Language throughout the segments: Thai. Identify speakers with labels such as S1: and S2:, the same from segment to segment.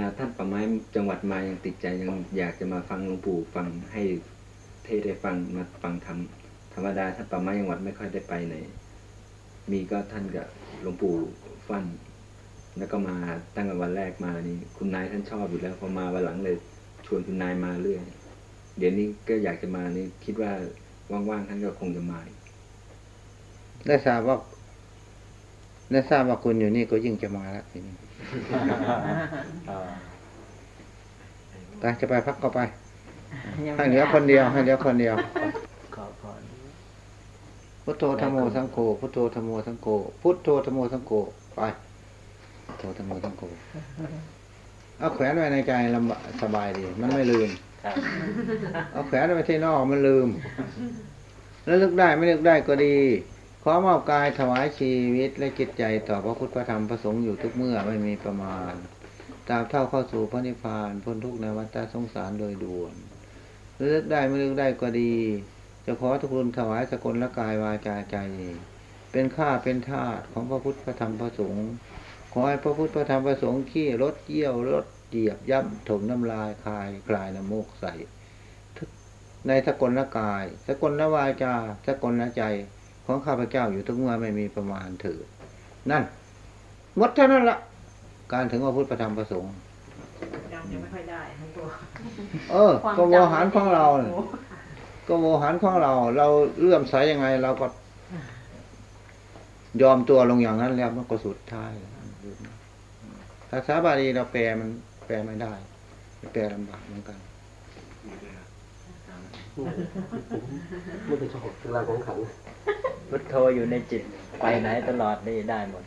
S1: นาดท่านป่าไม้จังหวัดมายังติดใจยังอยากจะมาฟังหลวงปู่ฟังให้เทศได้ฟังมาฟังธรรมธรรมดาท่านป่าไม้จังหวัดไม่ค่อยได้ไปไหน มีก็ท่านกับหลวงปู่ฟันแล้วก็มาตั้งแต่วันแรกมานี่ คุณนายท่านชอบอยู่แล้วพอมาวันหลังเลยชวนคุณนายมาเรื่อยเดี๋ยวนี้ก็อยากจะมานี่คิดว่าว่างๆท่านก็คงจะมา
S2: ได้ทราบว่าได้ทราบว่าคุณอยู่นี่ก็ยิ่งจะมาแล้วทีนี้
S3: อ่า
S2: ไปจะไปพักก็ไป ให้เหลือคนเดียว ให้เหลือคนเดียว
S3: ขอพร
S2: พุทโธธรรมโมสังโฆพุทโธธรรมโมสังโฆพุทโธธรรมโมสังโฆไปพุทโธธรรมโมสังโฆเอาแขวนไว้ในใจลำบากสบายดี มันไม่ลืม
S3: ครับ
S2: เอาแขวนไว้ที่นอกมันลืม แล้วลึกได้ไม่ลึกได้ก็ดีข อมอบกายถวายชีวิตและจิตใจต่อพระพุทธพระธรรมพระสงฆ์อยู่ทุกเมื่อไม่มีประมาณตราบเท่าเข้าสู่พระนิพพานพ้นทุกข์ในวัฏสงสารโดยด่วนแล้วลึกได้ไม่เลึกได้ก็ดี จะขอทุกคุณถวายสกลละกายวาจาใจ เป็นข้าเป็นทาสของพระพุทธพระธรรมพระสงฆ์ขอให้พระพุทธพระธรรมพระสงฆ์ขี้รถเยี่ยวรถเหยียบย่ำถมน้ำลายคายคลายน้ำมูกใส่ในสกลละกาย สกลละวาจา สกลละใจ ของข้าพเจ้าอยู่ทุกเมื่อไม่มีประมาณเถิดนั่นหมดเท่านั้นละการถึงว่าพุทธประธรรมประสงค์
S4: จำยังไม่ค่อยได้ทั้งตัว
S2: เออก็โวหารของเราน่ะก็โวหารของเรา เราเลื่อมใสยังไง เราก็ยอมตัวลงอย่างนั้นแล้วมันก็สุดท้ายภาษาบาลีเราแปลมันแปลไม่ได้ แปลลำบากเหมือนกัน
S5: ไม่ได้ชอบเวลาของขัง
S3: พุทโธอยู่ในจิต ไปไหนตลอดนี่ได้หมด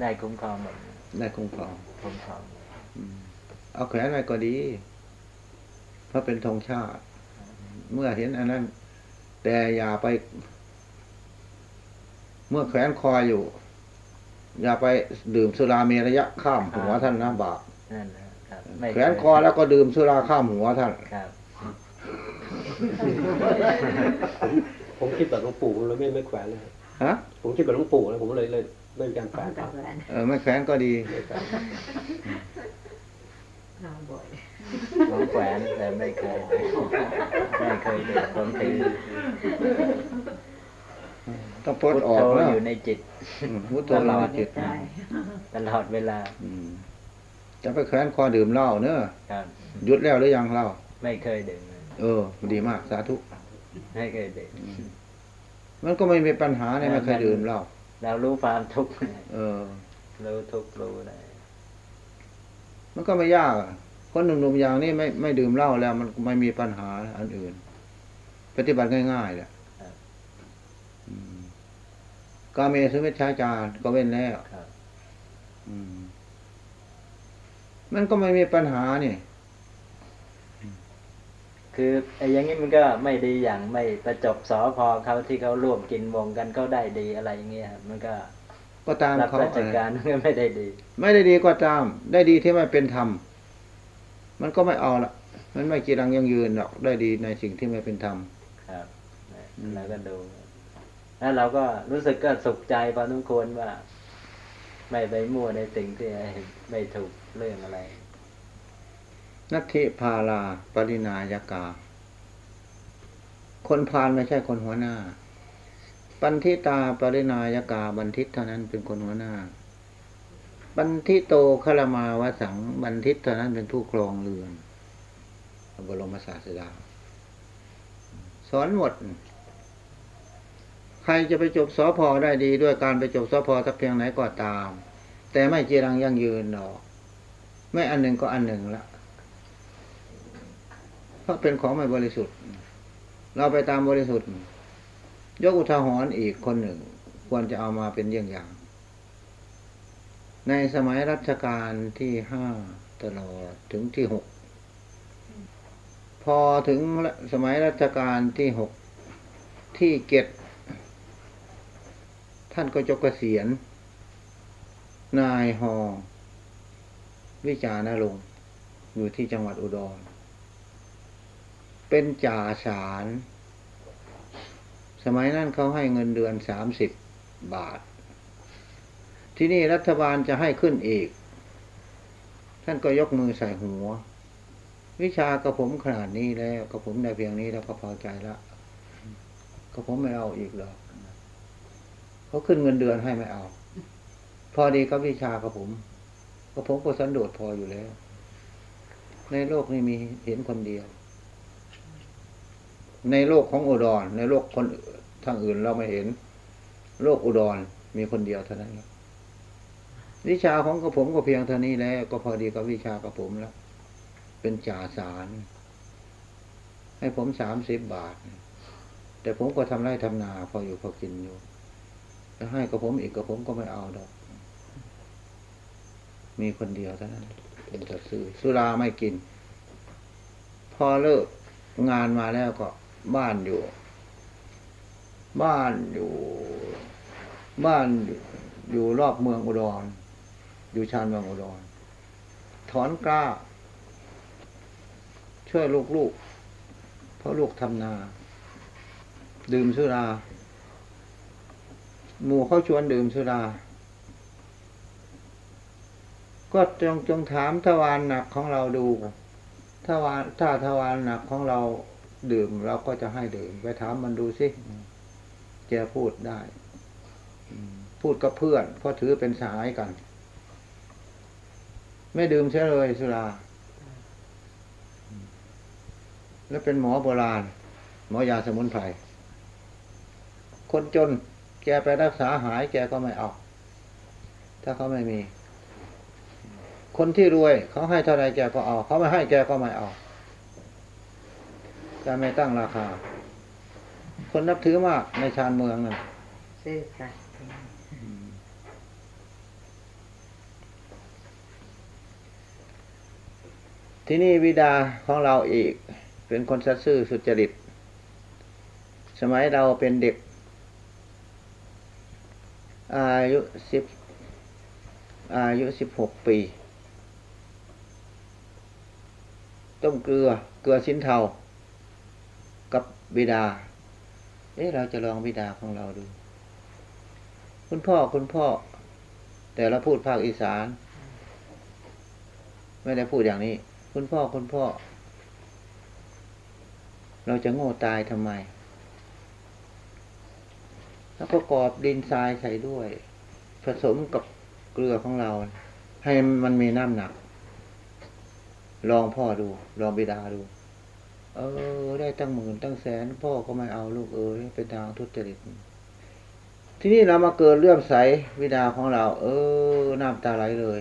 S3: ได้คุ้มครองหมด
S2: ได้คุ้มครอง
S3: คุ้มครอง
S2: อืมเอาแขวนไว้ก็ดี เพราะเป็นธงชาติ เมื่อเห็นอันนั้น แต่อย่าไป เมื่อแขวนคออยู่ อย่าไปดื่มสุราเมรยะข้ามหัวท่านนะบาป
S3: นั่นนะครับไม่
S2: แขวนคอแล้วก็ดื่มสุราข้ามหัวท่าน
S3: ครับ
S5: ผมคิดแบบหลวงปู่ผมเลยไม่ไม่แขวนเลย
S2: ฮะ
S5: ผมคิดแบบหลวงปู่แล้วผมเลยเลยไม่มีการแขวน
S4: แต่แหวน
S2: เออไม่แขวนก็ดี
S5: ไม่แขวน
S4: เอาบ่อย
S3: ผมแขวนแต่ไม่เคยเลยไม่เคยเลยผมถือ
S2: ต้องปลด
S3: พุท
S2: ออก
S3: โธ
S2: นะ
S3: อยู่ในจิต
S2: อืมพุทโธ
S3: ตลอด
S2: จิต
S4: ได้
S3: ตลอดเวลา
S2: อืมจะไปแขวนคอดื่มเหล้าเนอะ
S3: ครับ
S2: หยุดแล้วหรือยังเหล้า
S3: ไม่เคยดื่ม เลย
S2: เออ ดีมาก สาธุ
S3: ไม่เคยดื่ม
S2: มันก็ไม่มีปัญหาเนี่ยไม่เคยดื่มเหล้า
S3: เรารู้ความทุกข์
S2: เออ
S3: รู้ทุกข์รู้อะไร
S2: มันก็ไม่ยากอะคนหนุ่มๆอย่างนี้ไม่ไม่ดื่มเหล้าแล้ว มันไม่มีปัญหาอันอื่น ปฏิบัติง่ายๆแหละอืมกาเมสุมิชฌาจารก็เว้นแล้ว
S3: ครับ
S2: อืมมันก็ไม่มีปัญหานี่
S3: คือไอ้อย่างนี้มันก็ไม่ดีอย่างไม่ประจบสอพอเขาที่เขาร่วมกินวงกันเขาได้ดีอะไรอย่างเงี้ยครับมันก็
S2: ก็ตาม
S3: รับ
S2: เขา
S3: ราชการมันก็ไม่ได้ดี
S2: ไม่ได้ดีก็ตาม ได้ดีที่ไม่เป็นธรรมมันก็ไม่เอาละมันไม่กีรังยังยืนหรอกได้ดีในสิ่งที่ไม่เป็นธรรม
S3: ครับนะ
S2: อืม
S3: แล้วก็ดูแล้วเราก็รู้สึกก็สุขใจพอสมควรว่า ไม่ไปมั่วในสิ่งที่ไม่ถูกเรื่องอะไร
S2: นัตถิพาลาปรินายกา คนพาลไม่ใช่คนหัวหน้า ปันทิตาปรินายกาบันทิตเท่านั้นเป็นคนหัวหน้า บันทิโตคลมาวสังบันทิตเท่านั้นเป็นผู้ครองเรือนพระบรมศาสดาสอนหมด ใครจะไปจบสอพอได้ดีด้วยการไปจบสอพอสักเพียงไหนก็ตาม แต่ไม่เจรังยั่งยืนหรอก ไม่อันหนึ่งก็อันหนึ่งละ ราะเป็นของไม่บริสุทธิ์ เราไปตามบริสุทธิ์ ยกอุทาหรณ์อีกคนหนึ่ง ควรจะเอามาเป็นเยี่ยงอย่าง ในสมัยรัชกาลที่ห้าตลอดถึงที่หกพอถึงสมัยรัชกาลที่หกที่เกตท่านก็จกเกษียณนายฮอวิจารณรงอยู่ที่จังหวัดอุดร เป็นจ่าสาร สมัยนั้นเขาให้เงินเดือนสามสิบบาท ที่นี่รัฐบาลจะให้ขึ้นอีก ท่านก็ยกมือใส่หัว วิชากระผมขนาดนี้แล้วกระผมได้เพียงนี้แล้วก็พอใจละกระผมไม่เอาอีกหรอกเขาขึ้นเงินเดือนให้ไม่เอา พอดีกับวิชากระผมกระผมก็สันโดษพออยู่แล้ว ในโลกนี้มีเห็นคนเดียว ในโลกของอุดร ในโลกคนทางอื่นเราไม่เห็น โลกอุดรมีคนเดียวเท่านั้นครับวิชาของกระผมก็เพียงเท่านี้แล้วก็พอดีกับวิชากระผมแล้ว เป็นจ่าสาร ให้ผมสามสิบบาท แต่ผมก็ทำไร่ทำนา พออยู่พอกินอยู่จะให้กระผมอีกกระผมก็ไม่เอาดอก มีคนเดียวเท่านั้น เป็นตัดซื้อสุราไม่กิน พอเลิกงานมาแล้วก็ บ้านอยู่ บ้านอยู่ บ้านอยู่รอบเมืองอุดร อยู่ชานเมืองอุดร ถอนกล้า ช่วยลูกๆ เพราะลูกทำนา ดื่มสุรา หมู่เขาชวนดื่มสุราก็จงจงถามทวารหนักของเราดูทวารถ้าทวารหนักของเรา ดื่มเราก็จะให้ดื่ม ไปถามมันดูสิแกพูดได้พูดกับเพื่อนเพราะถือเป็นสหายกัน ไม่ดื่มเสียเลยสุรา แล้วเป็นหมอโบราณ หมอยาสมุนไพรคนจนแกไปรักษาหายแกก็ไม่เอาถ้าเขาไม่มี คนที่รวยเขาให้เท่าไรแกก็เอา เขาไม่ให้แกก็ไม่เอา แกไม่ตั้งราคา คนนับถือมากในชานเมืองนั่น
S4: ซื่อสัตย์
S2: ที่นี่วิดาของเราอีก เป็นคนสัตย์ซื่อสุจริต สมัยเราเป็นเด็ก อายุสิบอายุสิบหกปี ต้มเกลือ เกลือชิ้นเทา บิดา เอ๊ะเราจะลองบิดาของเราดู คุณพ่อคุณพ่อ แต่เราพูดภาคอีสาน ไม่ได้พูดอย่างนี้ คุณพ่อคุณพ่อ เราจะโง่ตายทำไม แล้วก็กรอบดินทรายใส่ด้วย ผสมกับเกลือของเรา ให้มันมีน้ำหนัก ลองพ่อดู ลองบิดาดู เออ ได้ตั้งหมื่นตั้งแสน พ่อก็ไม่เอาลูกเอ๋ยเป็นทางทุจริตทีนี้เรามาเกิดเลื่อมใสวิดาของเรา เออน้ำตาไหลเลย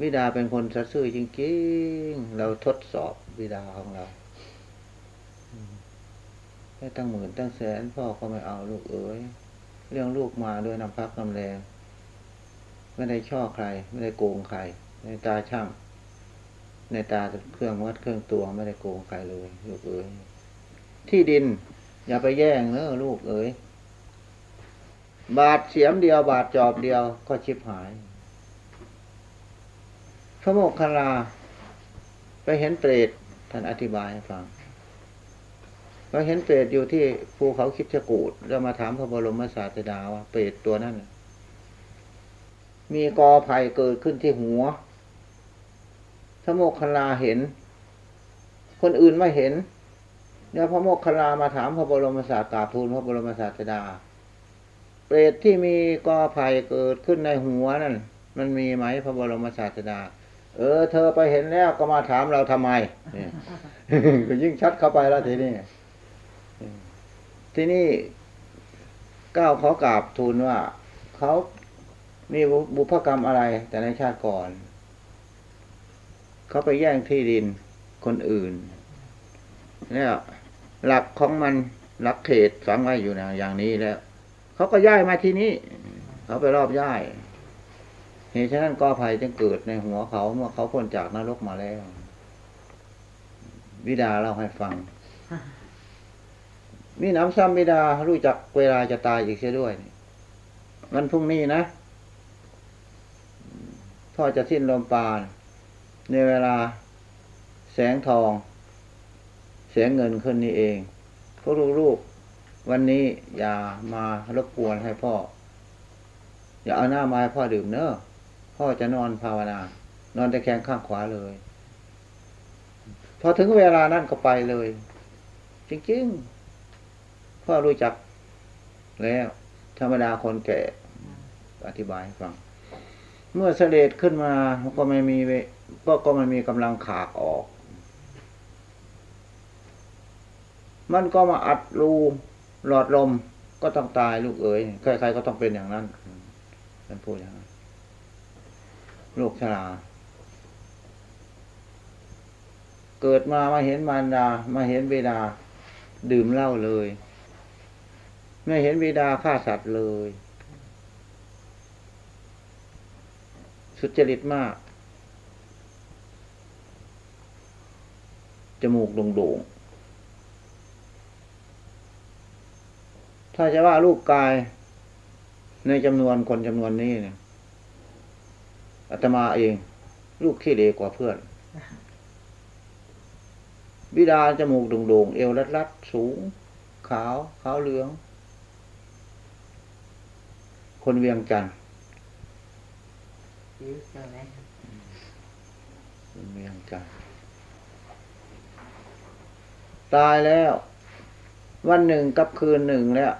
S2: วิดาเป็นคนสัตย์ซื่อจริงๆ เราทดสอบวิดาของเราได้ตั้งหมื่นตั้งแสน พ่อก็ไม่เอาลูกเอ๋ยเรื่องลูกมาด้วยน้ำพักน้ำแรง ไม่ได้ช่อใคร ไม่ได้โกงใครในตาช่าง ในตาเครื่องวัดเครื่องตัวไม่ได้โกงใครเลยลูกเอ๋ยที่ดิน อย่าไปแย่งเนอะลูกเอ๋ยบาทเสียมเดียว บาทจอบเดียวก็ชิบหาย พระโมคคัลลา ไปเห็นเปรตท่านอธิบายให้ฟังไปเห็นเปรตอยู่ที่ภูเขาคิดจกูดแล้วมาถามพระบรมศาสดาว่าเปรตตัวนั้นมีกอไผ่เกิดขึ้นที่หัว พระโมคคลาเห็น คนอื่นไม่เห็นเนี่ยพระโมคคลามาถามพระบรมศาสดาทูลพระบรมศาสดา เปรตที่มีกอไผ่เกิดขึ้นในหัวนั่นมันมีไหมพระบรมศาสดา เออ เธอไปเห็นแล้วก็มาถามเราทำไมเนี่ยก็ยิ่งชัดเข้าไปแล้วทีนี้ที่นี่ก้าวเขากราบทูลว่าเขามีบุพกรรมอะไร แต่ในชาติก่อน เขาไปแย่งที่ดินคนอื่นเนี่ยหลักของมันหลักเขตฝังไว้อยู่นะอย่างนี้แล้วเขาก็ย้ายมาที่นี่เขาไปรอบย้ายเหตุฉะนั้นกอภัยจึงเกิดในหัวเขาเมื่อเขาพ้นจากนรกมาแล้ว วิดาเล่าให้ฟังมีน้ำซ้ำวิดารู้จักเวลาจะตายอีกเสียด้วยวันพรุ่งนี้นะพ่อจะสิ้นลมปราณ ในเวลาแสงทอง แสงเงินขึ้นนี่เองพวกลูกๆวันนี้อย่ามารบกวนให้พ่อ อย่าเอาหน้ามาให้พ่อดื่มเนอะพ่อจะนอนภาวนา นอนตะแคงข้างขวาเลย พอถึงเวลานั้นก็ไปเลย จริงๆ พ่อรู้จักแล้ว ธรรมดาคนแก่อธิบายให้ฟัง เมื่อเสลดขึ้นมาก็ไม่มีเว ก็ก็ไม่มีกำลังขากออก มันก็มาอัดรูหลอดลมก็ต้องตายลูกเอ๋ยใครๆก็ต้องเป็นอย่างนั้นท่านพูดอย่างนั้นลูกชราเกิดมามาเห็นมารดา มาเห็นบิดา ดื่มเหล้าเลยไม่เห็นบิดาฆ่าสัตว์เลย สุจริตมาก จมูกโด่งๆ ถ้าจะว่ารูปกายในจำนวนคนจำนวนนี้เนี่ยอาตมาเอง ลูกขี้เลกว่าเพื่อน บิดาจมูกโด่งๆ เอวรัดๆ สูง ขาว ขาวเหลือง คนเวียงจันทร์
S4: ยิ้วเจอไหม
S2: คนเวียงจันทร์ ตายแล้ว วันหนึ่งกับคืนหนึ่งแล้ว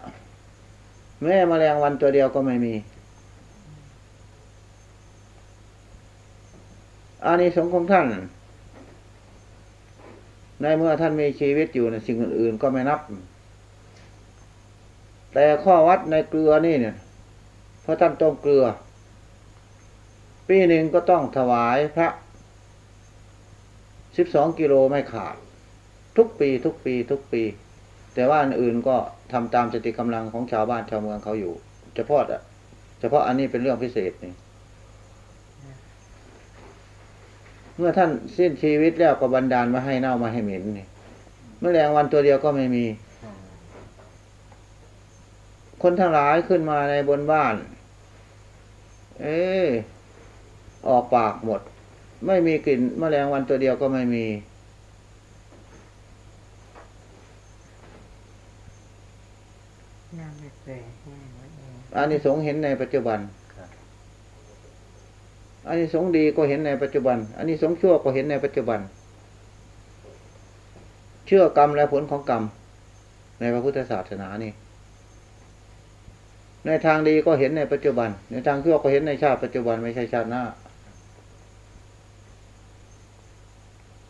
S2: แม่มแมลงวันตัวเดียวก็ไม่มีอานิสงส์ของท่าน ในเมื่อท่านมีชีวิตอยู่ในสิ่งอื่น ๆ ก็ไม่นับ แต่ข้อวัดในเกลือนี่เนี่ยเพราะท่านต้มเกลือ ปีหนึ่งก็ต้องถวายพระสิบสองกิโลไม่ขาด ทุกปี ทุกปี ทุกปี แต่ว่าอันอื่นก็ทำตามสติกำลังของชาวบ้านชาวเมืองเขาอยู่ เฉพาะอะเฉพาะอันนี้เป็นเรื่องพิเศษนี่เมื่อท่านสิ้นชีวิตแล้วก็บันดาลมาให้เน่ามาให้เหม็นนี่แมลงวันตัวเดียวก็ไม่มี คนทั้งหลายขึ้นมาในบนบ้าน เอ๊ะออกปากหมด ไม่มีกลิ่นแมลงวันตัวเดียวก็ไม่มี
S4: น้ำไม่เปรย์แห้งไว้เอง
S2: อานิสงส์เห็นในปัจจุบัน
S3: ครับ
S2: อานิสงส์ดีก็เห็นในปัจจุบันอานิสงส์ชั่วก็เห็นในปัจจุบัน เชื่อกรรมและผลของกรรม ในพระพุทธศาสนานี่ในทางดีก็เห็นในปัจจุบัน ในทางชั่วก็เห็นในชาติปัจจุบันไม่ใช่ชาติหน้า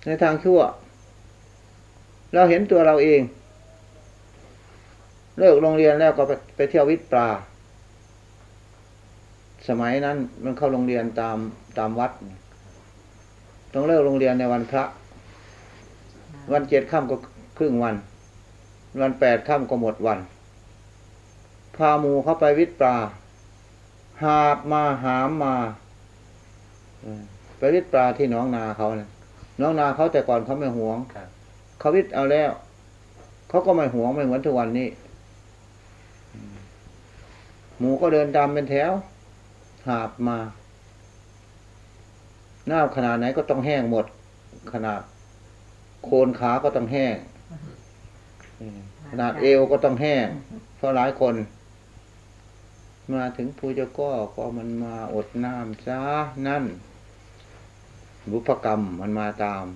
S2: ในทางชั่ว เราเห็นตัวเราเอง เลิกโรงเรียนแล้วก็ไปไปเที่ยววิทย์ปลา สมัยนั้นมันเข้าโรงเรียนตามตามวัด ต้องเลิกโรงเรียนในวันพระ วันเจ็ดค่ำก็ครึ่งวัน วันแปดค่ำก็หมดวัน พาหมูเข้าไปวิทย์ปลาหาบมาหามมาเออไปวิทย์ปลาที่หน้องนาเขาเนี่ยน้องนาเขาแต่ก่อนเขาไม่หวง
S3: ครับ
S2: เขาวิทย์เอาแล้ว เขาก็ไม่หวงไม่เหมือนทุกวันนี้ หมูก็เดินตามเป็นแถว หาบมาหน้าขนาดไหนก็ต้องแห้งหมด ขนาด โคนขาก็ต้องแห้งขนาดเอวก็ต้องแห้ง เพราะหลายคน มาถึงภูเจ้าก็ก็มันมาอดน้ำจ้านั่น บุพกรรมมันมาตาม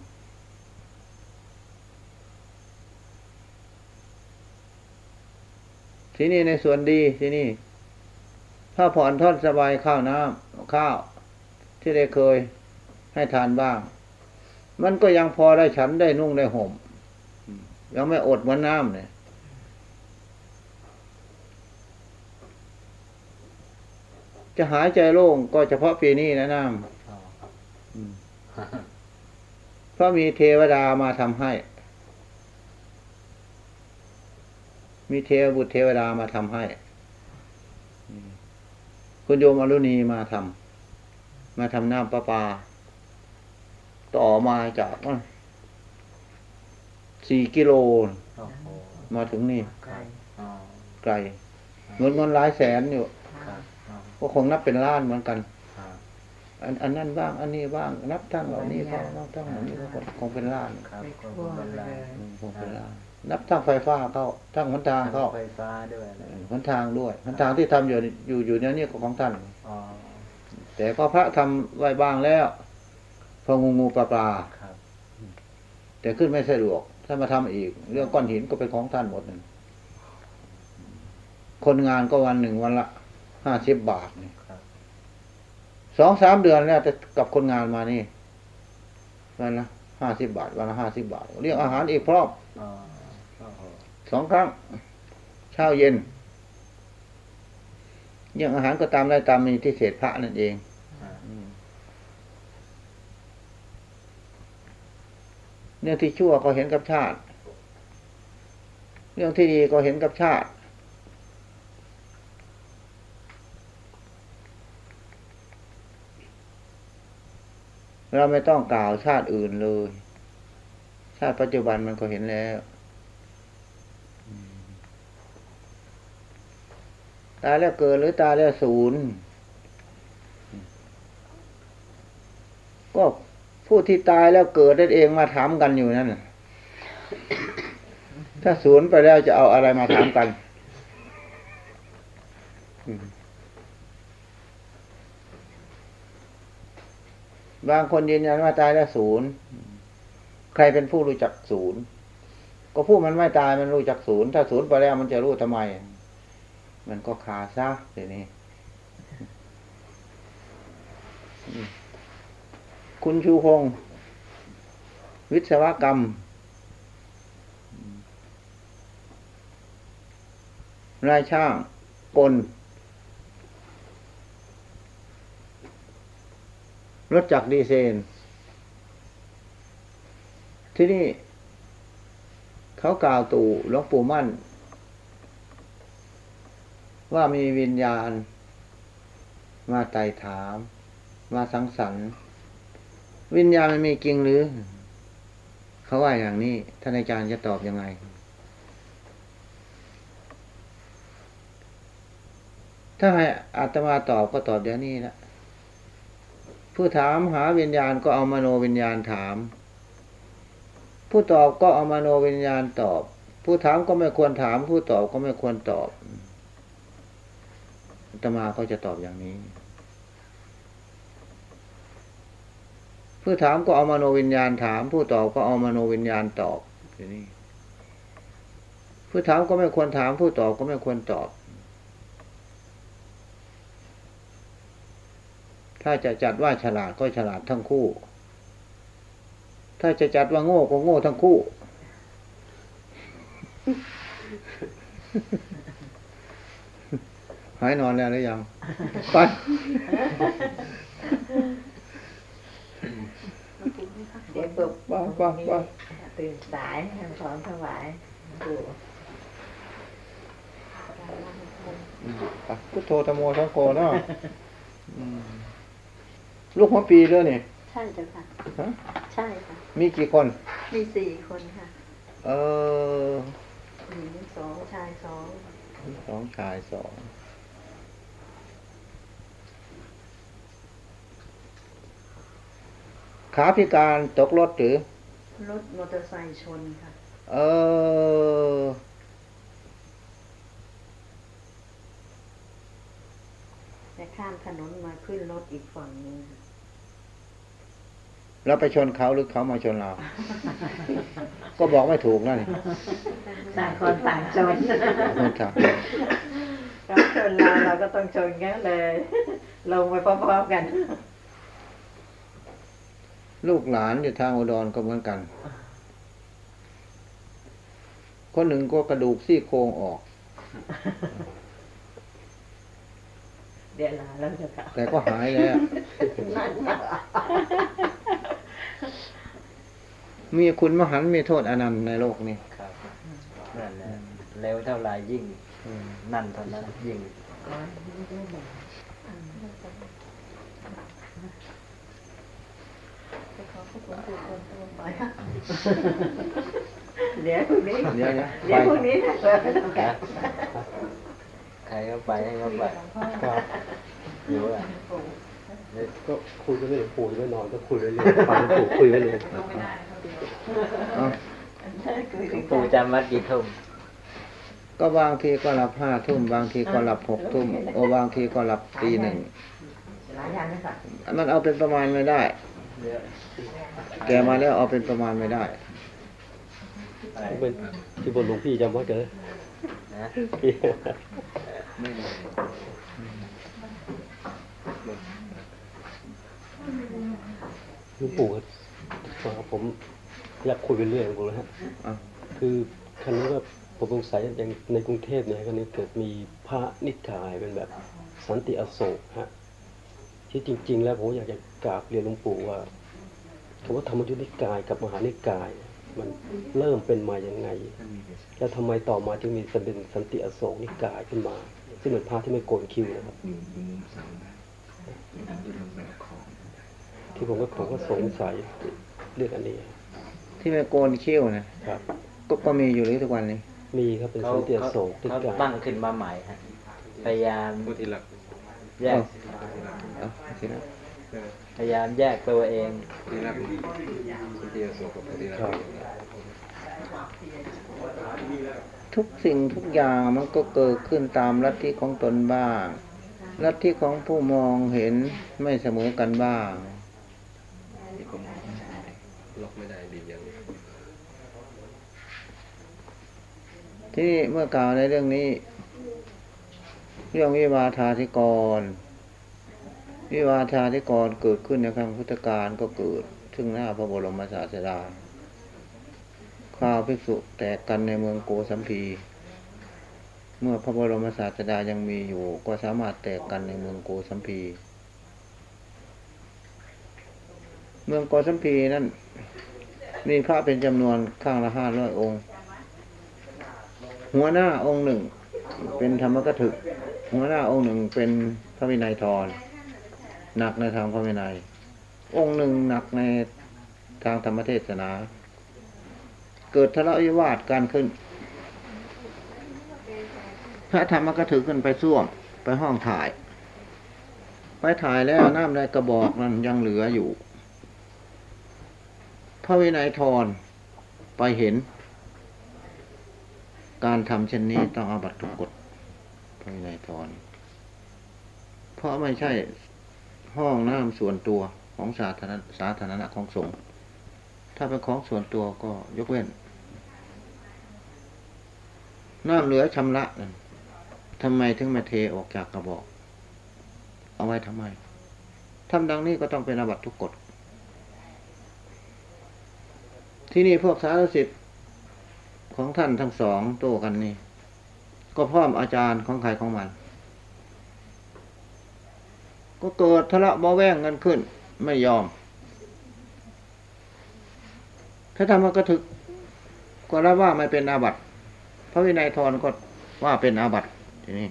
S2: ที่นี่ในส่วนดีที่นี่ ถ้าผ่อนทอดสบายข้าวน้ำข้าว ที่ได้เคยให้ทานบ้าง มันก็ยังพอได้ฉันได้นุ่งได้ห่มอืมยังไม่อดเหมือนน้ำเนี่ยจะหายใจโล่งก็เฉพาะปีนี้นะน้ำเพราะมีเทวดามาทำให้ มีเทวบุตรเทวดามาทำให้ คุณโยมอรุณีมาทำมาทำน้ำประปา ต่อมาจากสี่กิโล
S3: โอ้โห
S2: มาถึงนี่
S4: ไกล
S3: อ๋อ
S2: ไกลเงินเงินหลายแสนอยู่
S3: ครับอ๋อ
S2: ก็คงนับเป็นล้านเหมือนกัน
S3: ครับ
S2: อันอันนั้นบ้าง อันนี้บ้าง นับทั้งเหล่านี้ก็นับทั้งเหล่านี้ก็คงเป็นล้าน
S3: ครับ
S4: ไป
S3: ก็
S4: ทั่ว
S3: เป็น
S4: เล
S3: ไร
S4: ย
S2: อืมคงเป็นล้าน นับทั้งไฟฟ้าเข้าทั้งหนทางเข้า
S3: ไฟฟ้าด้วยนะ
S2: หนทางด้วยหนทางที่ทำอยู่อยู่อยู่เนี้ยนี่ก็ของท่าน
S3: อ๋อ
S2: แต่ก็พระทำไว้บ้างแล้ว พองูงูปลาปลา
S3: ครับ
S2: แต่ขึ้นไม่สะดวก ถ้ามาทำอีก เรื่องก้อนหินก็เป็นของท่านหมดนั่นคนงานก็วันหนึ่งวันละห้าสิบบาทนี่
S3: ครับ
S2: สองสามเดือนแล้วจะกลับคนงานมานี่วันละห้าสิบบาทวันละห้าสิบบาท เรียกอาหารอีกพร้อม
S3: อ๋อโอ้โห
S2: สองครั้ง เช้าเย็นเรื่องอาหารก็ตามได้ตามมีที่เศษพระนั่นเอง
S3: อ่า
S2: เรื่องที่ชั่วก็เห็นกับชาติ เรื่องที่ดีก็เห็นกับชาติ เราไม่ต้องกล่าวชาติอื่นเลย ชาติปัจจุบันมันก็เห็นแล้ว ตายแล้วเกิดหรือตายแล้วศูนย์ก็ผู้ที่ตายแล้วเกิดนั่นเองมาถามกันอยู่นั่นถ้าศูนย์ไปแล้วจะเอาอะไรมาถามกันบางคนยืนยันว่าตายแล้วศูนย์ใครเป็นผู้รู้จักศูนย์ก็ผู้มันไม่ตายมันรู้จักศูนย์ถ้าศูนย์ไปแล้วมันจะรู้ทำไม มันก็คาซะเดี๋ยวนี้ คุณชูพงวิศวกรรมนายช่างกล รถจักรดีเซลที่นี่ เขากล่าวตู่หลวงปู่มั่น ว่ามีวิญญาณ มาไต่ถาม มาสังสรรค์ วิญญาณมันมีจริงหรือ เขาว่าอย่างนี้ท่านอาจารย์จะตอบยังไง ถ้าให้อาตมาตอบก็ตอบเดี๋ยวนี้ละผู้ถามหาวิญญาณก็เอามโนวิญญาณถาม ผู้ตอบก็เอามโนวิญญาณตอบ ผู้ถามก็ไม่ควรถาม ผู้ตอบก็ไม่ควรตอบ ตมาก็จะตอบอย่างนี้ ผู้ถามก็เอามโนวิญญาณถาม ผู้ตอบก็เอามโนวิญญาณตอบทีนี้ผู้ถามก็ไม่ควรถาม ผู้ตอบก็ไม่ควรตอบ ถ้าจะจัดว่าฉลาดก็ฉลาดทั้งคู่ ถ้าจะจัดว่าโง่ก็โง่ทั้งคู่ หายนอนแล้วหรือยังไป
S4: เดี๋ยวปุ๊บ
S2: ไปไปไป
S4: ตื่นสายทำของถวายหลวงปู่
S2: ไปพุทโธธรรมโมสังโฆเนาะอืมลูกหัวปีด้วยนี่
S4: ใช่เจ้าค่ะ
S2: ฮะ
S4: ใช่ค่ะ
S2: มีกี่คน
S4: มีสี่คนค่ะ
S2: เออ
S4: หญิงสองชายสอง
S2: สองชายสอง ขาพิการตกรถหรือ
S4: รถมอเตอร์ไซค์ชนค่ะ
S2: เออ
S4: แต่ข้ามถนนมาขึ้นรถอีกฝั่งหนึงค่ะ
S2: เราไปชนเขาหรือเขามาชนเรา ก็บอกไม่ถูกนั่นนี่
S4: ต่างคนต่างชน
S2: คนถาม
S4: เราชนเราเราก็ต้องชนกันเลย ลงไปพร้อมๆกัน
S2: ลูกหลานอยู่ทางอุดรก็เหมือนกัน คนหนึ่งก็กระดูกซี่โครงออก
S4: เดี๋ยวลาแล้วจะกลับ
S2: แต่ก็หายแล้ว
S4: นั่นนะ
S2: มีคุณมหันต์มีโทษอนันต์ในโลกนี้
S3: ครับนั่นแหละเร็วเท่าไหรยิ่ง นั่นเท่านั้นยิ่ง
S4: เดี๋ยวพรุ่งนี้
S2: เดี๋ยวนะ
S4: เดี๋ยวพรุ่งนี้นะ
S3: ใครก็ไปให้เขาไป
S5: ครับ
S3: อยู่อะ
S5: ก็คุยกันเรื่อยปู่จะไม่นอนก็คุยเรื่อยฟังปู่คุยกันเลย
S2: เอ
S3: งปู่จำวัดกี่ทุ่ม
S2: ก็บางทีก็หลับห้าทุ่มบางทีก็หลับหกทุ่มโอบางทีก็หลับตีหนึ่งมันเอาเป็นประมาณไม่ได้ แกมาแล้วเอาเป็นประมาณไม่ได้
S5: เป็นที่บนหลวงพี่จำไว้เจอ
S3: นะ
S1: ไม่เลย
S5: หลวงปู่ก็ผมอยากคุยไปเรื่อยหลวงปู่นะฮะ
S2: อะ
S5: คือคันนี้ก็ผมสงสัยอย่างในกรุงเทพเนี่ยคันนี้เกิดมีพระนิกายเป็นแบบสันติอโศกฮะ ที่จริง ๆ แล้วผมอยากจะกราบเรียนหลวงปู่ว่าคำว่าธรรมยุทธนิกายกับมหานิกาย มันเริ่มเป็นมาอย่างไง
S1: มันมีแต่
S5: แล้วทำไมต่อมาจึงมีเป็นสันติอโศกนิกายขึ้นมา ซึ่งเป็นพระที่ไม่โกนคิ้วนะครับ
S1: อยู่อยู่มุมเสานะอยู่ตรงแบบของ
S5: ที่ผมก็ผมก็สงสัยเรื่องอันนี้
S2: ที่ไม่โกนคิ้วนะครับ ก็ก็มีอยู่หรือทุกวันนี้
S5: มีครับเป็น
S3: เขา
S5: สันติอ
S3: เขา
S5: โศกนิ
S3: เขา
S5: กาย
S3: ตั้งขึ้นมาใหม่ฮะพยายาม
S1: ผู้ที่หลัก
S3: แยก
S2: เอาทีนะ
S3: พยายามแยกตัวเอง
S1: ที่รักผู้ที่โสกับผู้ที่รัก
S2: ทุกสิ่งทุกอย่างมันก็เกิดขึ้นตามลัทธิของตนบ้างลัทธิของผู้มองเห็นไม่เสมอกันบ้าง
S1: ที่ผมล็อกไม่ได้ดีอย่างนี้
S2: ที่นี่เมื่อกล่าวในเรื่องนี้เรื่องวิวาทาธิกร วิวาทาธิกรเกิดขึ้นในครั้งพุทธกาลก็เกิด ซึ่งหน้าพระบรมศาสดาข้าวภิกษุแตกกันในเมืองโกสัมพี เมื่อพระบรมศาสดายังมีอยู่ ก็สามารถแตกกันในเมืองโกสัมพี เมืองโกสัมพีนั้นมีพระเป็นจำนวนข้างละห้าร้อยองค์ หัวหน้าองค์หนึ่ง เป็นธรรมกถึกหัวหน้าองค์หนึ่งเป็นพระวินัยทรหนักในทางพระวินัย องค์หนึ่งหนักในทางธรรมเทศนา เกิดทะเลาะวิวาทกันขึ้น พระธรรมกถึกขึ้นไปส้วมไปห้องถ่าย ไปถ่ายแล้วน้ำในกระบอกนั้นยังเหลืออยู่ พระวินัยทรไปเห็น การทำเช่นนี้ต้องอาบัตทุกกฎพระวินัยทรเพราะไม่ใช่ห้องน้ำส่วนตัวของสาธารณสาธารณะของสงฆ์ถ้าเป็นของส่วนตัวก็ยกเว้น น้ำเหลือชำระนั่นทำไมถึงมาเทออกจากกระบอก เอาไว้ทำไมทำดังนี้ก็ต้องเป็นอาบัตทุกกฎที่นี่พวกสารสิทธิ์ ของท่านทั้งสองโต้กันนี่ ก็พร้อมอาจารย์ของใครของมัน ก็เกิดทะเลาะเบาแวงกันขึ้น ไม่ยอมถ้าทำมากระถึกก็รับว่าไม่เป็นอาบัติพระวินัยทรก็ว่าเป็นอาบัติทีนี้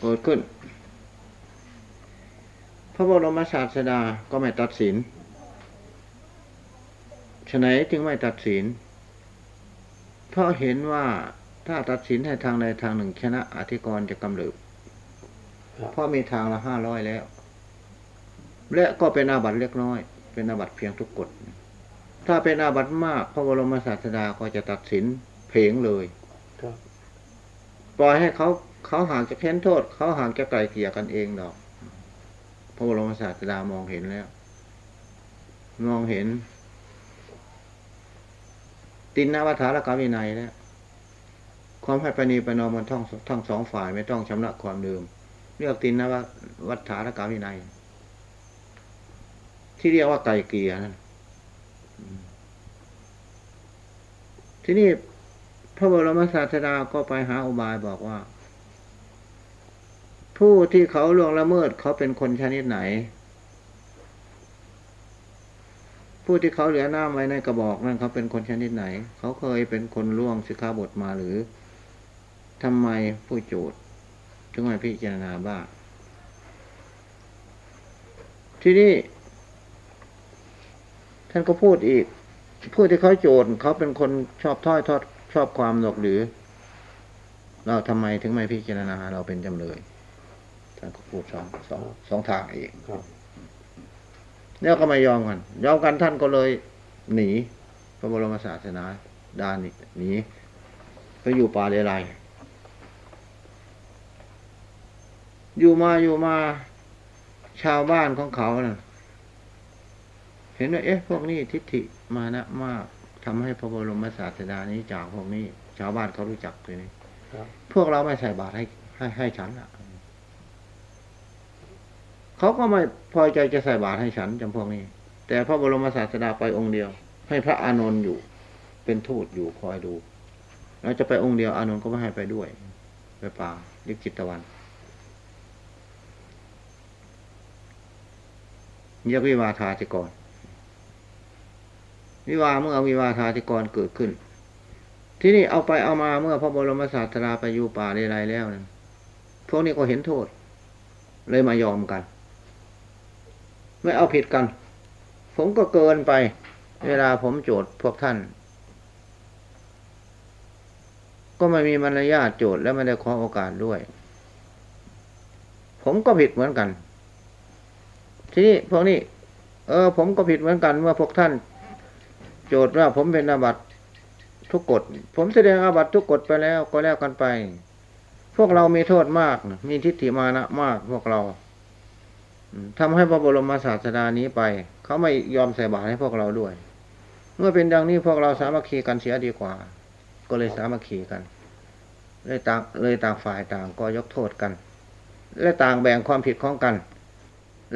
S2: เกิดขึ้น พระบรมศาสดาก็ไม่ตัดสินฉะไหนจึงไม่ตัดสิน เพราะเห็นว่าถ้าตัดสินให้ทางใดทางหนึ่งชนะอธิกรณ์จะกำเริบ
S5: ครับ
S2: เพราะมีทางละห้าร้อยแล้ว และก็เป็นอาบัติเล็กน้อย เป็นอาบัติเพียงทุกกฎถ้าเป็นอาบัติมากพระบรมศาสดาก็จะตัดสินเพลงเลย
S5: ครับ
S2: ปล่อยให้เขาเขาหากจะเค้นโทษ เขาหากจะไกลเกลี่ยกันเองดอกพระบรมศาสดามองเห็นแล้ว มองเห็น ตินนวัฏานกาวินัยแล้วความให้ประนีปนอมมันทั้งทั้งสองฝ่ายไม่ต้องชำระความเดิมเรียกตินนวัฏานกาวินัย ที่เรียกว่าไกลเกียนั่นที่นี่พระบรมศาสดาก็ไปหาอุบายบอกว่า ผู้ที่เขาล่วงละเมิดเขาเป็นคนชนิดไหน ผู้ที่เขาเหลือน้ำไว้ในกระบอกนั่นเขาเป็นคนชนิดไหน เขาเคยเป็นคนล่วงสิกขาบทมาหรือทำไมผู้โจทย์ถึงไม่พิจารณาบ้างที่นี่ท่านก็พูดอีก ผู้ที่เขาโจทย์เขาเป็นคนชอบถ้อยทอดชอบความหนกหรือ เราทำไมถึงไม่พิจารณาเราเป็นจำเลยท่านก็พูดสองสองสองทางอีก
S5: ครับ
S2: แล้วก็ไม่ยอมกัน ยอมกันท่านก็เลยหนีพระบรมศาสนาดานหนีไปอยู่ป่าเลไลอยู่มาอยู่มาชาวบ้านของเขานะ่ะ เห็นว่าเอ๊ะพวกนี้ทิฏฐิมานะมากทำให้พระบรมศาสดานี้จากพวกนี้ ชาวบ้านเขารู้จักเลยนี่
S5: ครับ
S2: พวกเราไม่ใส่บาตรให้ให้ให้ฉันอะ เขาก็ไม่พอใจจะใส่บาตรให้ฉันจำพวกนี้ แต่พระบรมศาสดาไปองค์เดียว ให้พระอานนท์อยู่ เป็นทูตอยู่คอยดูแล้วจะไปองค์เดียวอานนท์ก็ไม่ให้ไปด้วย ไปป่าลิกิตตะวันเรียกวิวาทาธิกร วิวาเมื่อวิวาทาธิกรเกิดขึ้น ที่นี่เอาไปเอามาเมื่อพระบรมศาสดาไปอยู่ป่าใดๆแล้วนั้นพวกนี้ก็เห็นโทษ เลยมายอมกัน ไม่เอาผิดกัน ผมก็เกินไป เวลาผมโจทย์พวกท่าน ก็ไม่มีมารยาทโจทย์และไม่ได้ขอโอกาสด้วย ผมก็ผิดเหมือนกัน ทีนี้พวกนี้ เออ ผมก็ผิดเหมือนกันเมื่อพวกท่าน โจทย์ว่าผมเป็นอาบัตทุกกฎ ผมแสดงอาบัตทุกกฎไปแล้วก็แล้วกันไป พวกเรามีโทษมาก มีทิฏฐิมานะมากพวกเรา ทำให้พระบรมศาสดานี้ไป เขาไม่ยอมใส่บาตรให้พวกเราด้วย เมื่อเป็นดังนี้พวกเราสามัคคีกันเสียดีกว่า ก็เลยสามัคคีกันเลยต่างเลยต่างฝ่ายต่างก็ยกโทษกัน และต่างแบ่งความผิดของกัน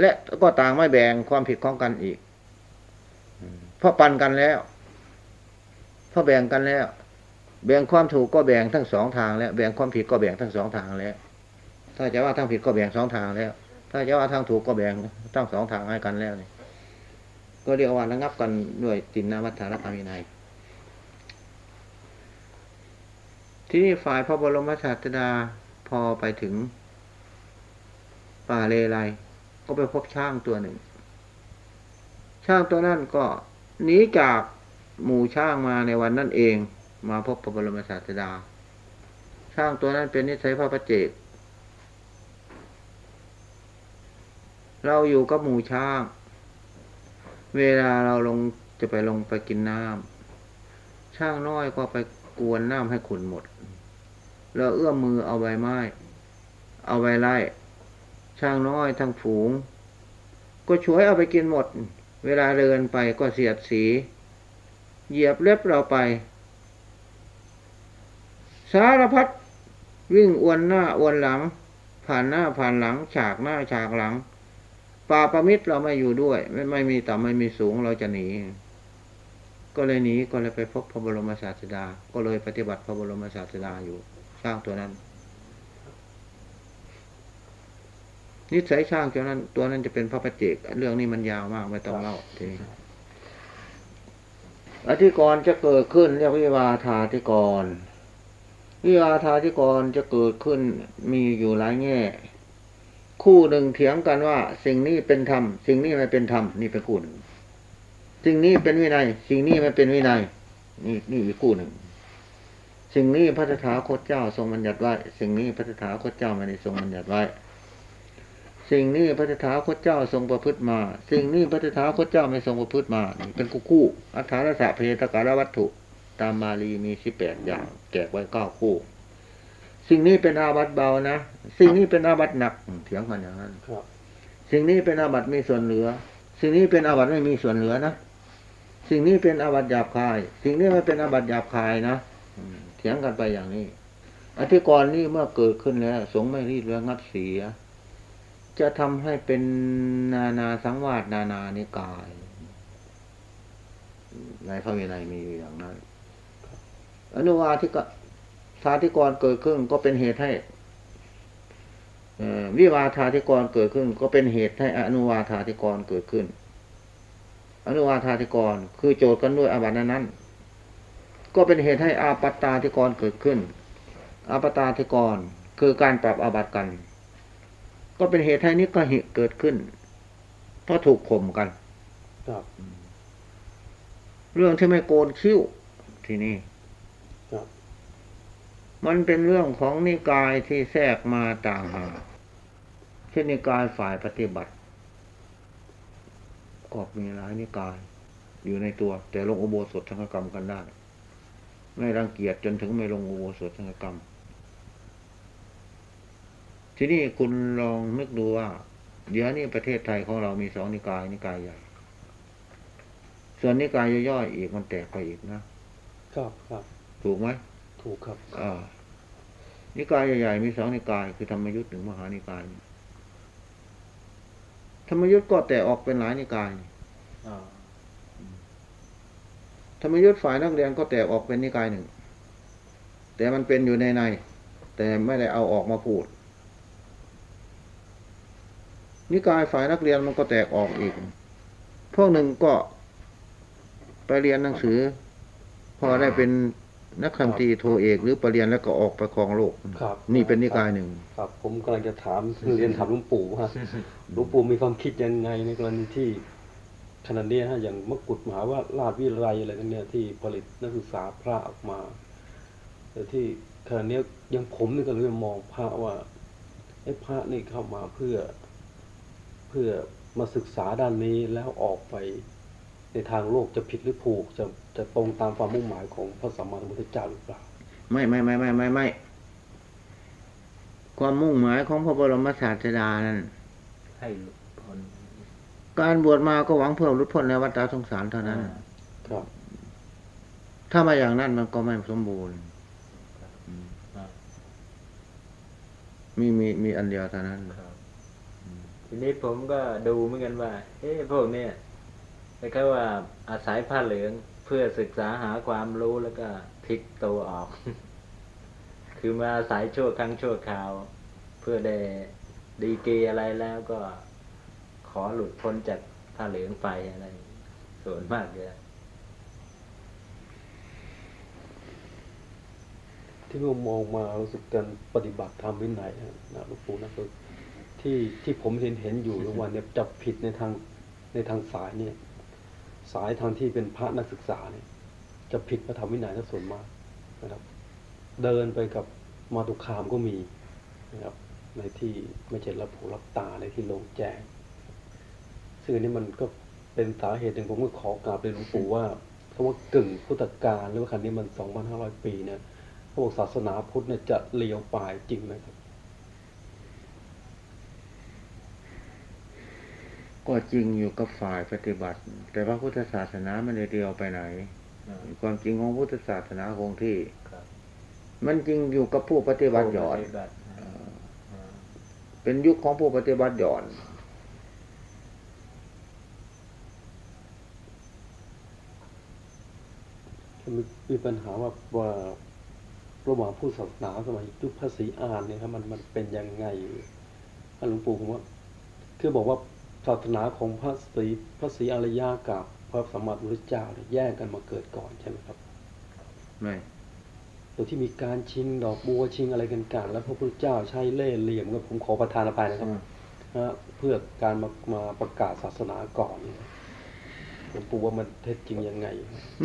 S2: และก็ต่างไม่แบ่งความผิดของกันอีกเพราะปันกันแล้วเพราะแบ่งกันแล้ว แบ่งความถูกก็แบ่งทั้งสองทางแล้ว แบ่งความผิดก็แบ่งทั้งสองทางแล้ว ถ้าจะว่าทางผิดก็แบ่งสองทางแล้ว ถ้าจะว่าทางถูกก็แบ่งทั้งสองทางให้กันแล้วนี่ก็เรียกว่าระงับกันด้วยตินนาวัฏฐานกรรมินัยที่นี่ฝ่ายพระบรมศาสดาพอไปถึงป่าเลไลก็ไปพบช้างตัวหนึ่งช้างตัวนั้นก็หนีจากหมู่ช้างมาในวันนั้นเอง มาพบพระบรมศาสดาช้างตัวนั้นเป็นนิสัยพระประเจก เราอยู่กับหมูช้าง เวลาเราลงจะไปลงไปกินน้ำช้างน้อยก็ไปกวนน้ำให้ขุนหมดแล้วเอื้อมมือเอาใบไม้ เอาใบไล่ ช่างน้อยทั้งฝูง ก็ช่วยเอาไปกินหมด เวลาเดินไปก็เสียดสี เหยียบเล็บเราไป สารพัดวิ่งอวนหน้าอวนหลัง ผ่านหน้าผ่านหลัง ฉากหน้าฉากหลัง ป่าประมิตรเราไม่อยู่ด้วย ไม่ไม่มีต่ำไม่มีสูงเราจะหนี ก็เลยหนีก็เลยไปพบพระบรมศาสดา ก็เลยปฏิบัติพระบรมศาสดาอยู่ช่างตัวนั้น นิสัยช่างตัวนั้น ตัวนั้นจะเป็นพระประเจกเรื่องนี้มันยาวมากไม่ต้องเล่าทีนี้อธิกรจะเกิดขึ้น เรียกวิวาทาธิกร วิวาทาธิกรจะเกิดขึ้นมีอยู่หลายแง่ คู่หนึ่งเถียงกันว่า สิ่งนี้เป็นธรรมสิ่งนี้ไม่เป็นธรรมนี่เป็นคู่หนึ่งสิ่งนี้เป็นวินัย สิ่งนี้ไม่เป็นวินัย นี่นี่อีกคู่หนึ่ง สิ่งนี้พระตถาคตเจ้าทรงบัญญัติไว้ สิ่งนี้พระตถาคตเจ้าไม่ได้ทรงบัญญัติไว้ สิ่งนี้พระตถาคตเจ้าทรงประพฤติมา สิ่งนี้พระตถาคตเจ้าไม่ทรงประพฤติมานี่เป็นคู่คู่อัฏฐารสะเพตการวัตถุ ตามมาลีมีสิบแปดอย่างแจกไว้เก้าคู่ สิ่งนี้เป็นอาบัติเบานะ สิ่งนี้เป็นอาบัติหนักอืมเถียงกันอย่างนั้น
S5: ครับ
S2: สิ่งนี้เป็นอาบัติมีส่วนเหลือ สิ่งนี้เป็นอาบัติไม่มีส่วนเหลือนะสิ่งนี้เป็นอาบัติหยาบคาย สิ่งนี้ไม่เป็นอาบัติหยาบคายนะอืมเถียงกันไปอย่างนี้อธิกรณ์นี้เมื่อเกิดขึ้นแล้ว สงฆ์ไม่รีดระงับเสีย จะทำให้เป็นนานาสังวาสนานานิกาย ในพระวินัยมีอยู่อย่างนั้นอนุวาทิกะ ทาธิกรเกิดขึ้นก็เป็นเหตุให้เอ่อวิวาทาธิกรเกิดขึ้น ก็เป็นเหตุให้อนุวาทาธิกรเกิดขึ้น อนุวาทาธิกรคือโจทย์กันด้วยอาบัตินั้นๆก็เป็นเหตุให้อาปัตตาธิกรเกิดขึ้น อาปตาธิกรคือการปรับอาบัติกัน ก็เป็นเหตุให้นิกหิเกิดขึ้นเพราะถูกข่มกัน
S5: ครับ
S2: เรื่องที่ไม่โกนคิ้วที่นี่
S5: ครับ
S2: มันเป็นเรื่องของนิกายที่แทรกมาต่างหากเช่นนิกายฝ่ายปฏิบัติก็มีหลายนิกาย อยู่ในตัว แต่ลงอุโบสถสังฆกรรมกันได้ ไม่รังเกียจจนถึงไม่ลงอุโบสถสังฆกรรม ที่นี่คุณลองนึกดูว่า เดี๋ยวนี้ประเทศไทยของเรามีสองนิกายนิกายใหญ่ ส่วนนิกายย่อยๆอีกมันแตกไปอีกนะครับ
S5: ครับ
S2: ถูกไหม
S5: ถูกครับ
S2: อ่า นิกายใหญ่ๆมีสองนิกาย คือธรรมยุทธ์ถึงมหานิกาย ธรรมยุทธ์ก็แตกออกเป็นหลายนิกายธรรมยุทธ์ฝ่ายนักเรียนก็แตกออกเป็นนิกายหนึ่ง แต่มันเป็นอยู่ในใน แต่ไม่ได้เอาออกมาพูด นิกายฝ่ายนักเรียนมันก็แตกออกอีก พวกหนึ่งก็ไปเรียนหนังสือ พอได้เป็น นักคำตรีโทเอกหรือไปเรียนแล้วก็ออกไปครองโลก
S5: ครับ
S2: นี่เป็นนิกายหนึ่ง
S5: ครับ ผมกำลังจะถามเรียนถามหลวงปู่ว่าหลวงปู่มีความคิดยังไงในกรณีที่ขณะเนี้ยฮะอย่างมกุฎมหาว่าราชวิไลอะไรทั้งเนี้ยที่ผลิตนักศึกษาพระออกมาแต่ที่ขณะเนี้ยอยังผมนี่ก็เลยมองพระว่าไอ้พระนี่เข้ามาเพื่อ เพื่อมาศึกษาด้านนี้แล้วออกไป ในทางโลกจะผิดหรือถูกจะจะตรงตามความมุ่งหมายของพระสัมมาสัมพุทธเจ้าหรือเปล่า
S2: ไม่ไม่ไม่ไม่ไม่ไม่ความมุ่งหมายของพระบรมศาสดานั้น
S3: ให้หลุดพ้น
S2: การบวชมาก็หวังเพื่อหลุดพ้นในวัฏสงสารเท่านั้น
S5: ครับ
S2: ถ้ามาอย่างนั้นมันก็ไม่สมบูรณ์
S3: อ่า
S2: มีมีมีอันเดียวเท่านั้น
S3: ครับทีนี้ผมก็ดูเหมือนกันว่าเอ๊ะพวกเนี้ย แต่ก็ว่าอาศัยผ้าเหลืองเพื่อศึกษาหาความรู้แล้วก็พลิกตัวออก คือมาอาศัยชั่วครั้งชั่วคราว เพื่อได้ดีกีอะไรแล้วก็ขอหลุดพ้นจากผ้าเหลืองไปอะไร ส่วนมากเลย
S5: ที่ผมมองมารู้สึกการปฏิบัติธรรมวินัยนะนะหลวงปู่นะคือที่ที่ผมเห็นเห็นอยู่ทุกวันเนี่ยจับผิดในทางในทางสายเนี่ย สายทางที่เป็นพระนักศึกษาเนี่ยจะผิดพระธรรมวินัยซะส่วนมากนะครับ เดินไปกับมาตุคามก็มีนะครับในที่ไม่ใช่รับหูรับตาในที่โล่งแจ้งซึ่งอันนี้มันก็เป็นสาเหตุหนึ่งผมก็ขอกราบเรียนหลวงปู่ว่าคำว่ากึ่งพุทธกาลหรือว่าคันนี้มันสองพันห้าร้อยปีเนี่ยพวกศาสนาพุทธเนี่ยจะเลี้ยวปลายจริงไหมครับ
S2: ก็จริงอยู่กับฝ่ายปฏิบัติ แต่ว่าพุทธศาสนาไม่ได้เดียวไปไหน ความจริงของพุทธศาสนาคงที่
S3: ครับ
S2: มันจริงอยู่กับผู้ปฏิบัติหย่อน
S3: ปฏิบัติอ่า
S2: เป็นยุคของผู้ปฏิบัติหย่อน
S5: มีมีปัญหาว่าว่าระหว่างผู้ศาสนาสมัยยุคพระศรีอานเนี่ยครับมันมันเป็นยังไงท่านหลวงปู่ผมว่า คือบอกว่า ศาสนาของพระศรีพระศรีอริยะกับพระสัมมาสัมพุทธเจ้าเนี่ยแยกกันมาเกิดก่อนใช่ไหมครับ
S2: ไม่
S5: โดยที่มีการชิงดอกบัวชิงอะไรกันกันแล้วพระพุทธเจ้าใช้เล่ห์เหลี่ยมก็ผมขอประทานอภัยนะครับนะฮะเพื่อการมามาประกาศศาสนาก่อนเนี่ยหลวงปู่ว่ามันเท็จจริงยังไง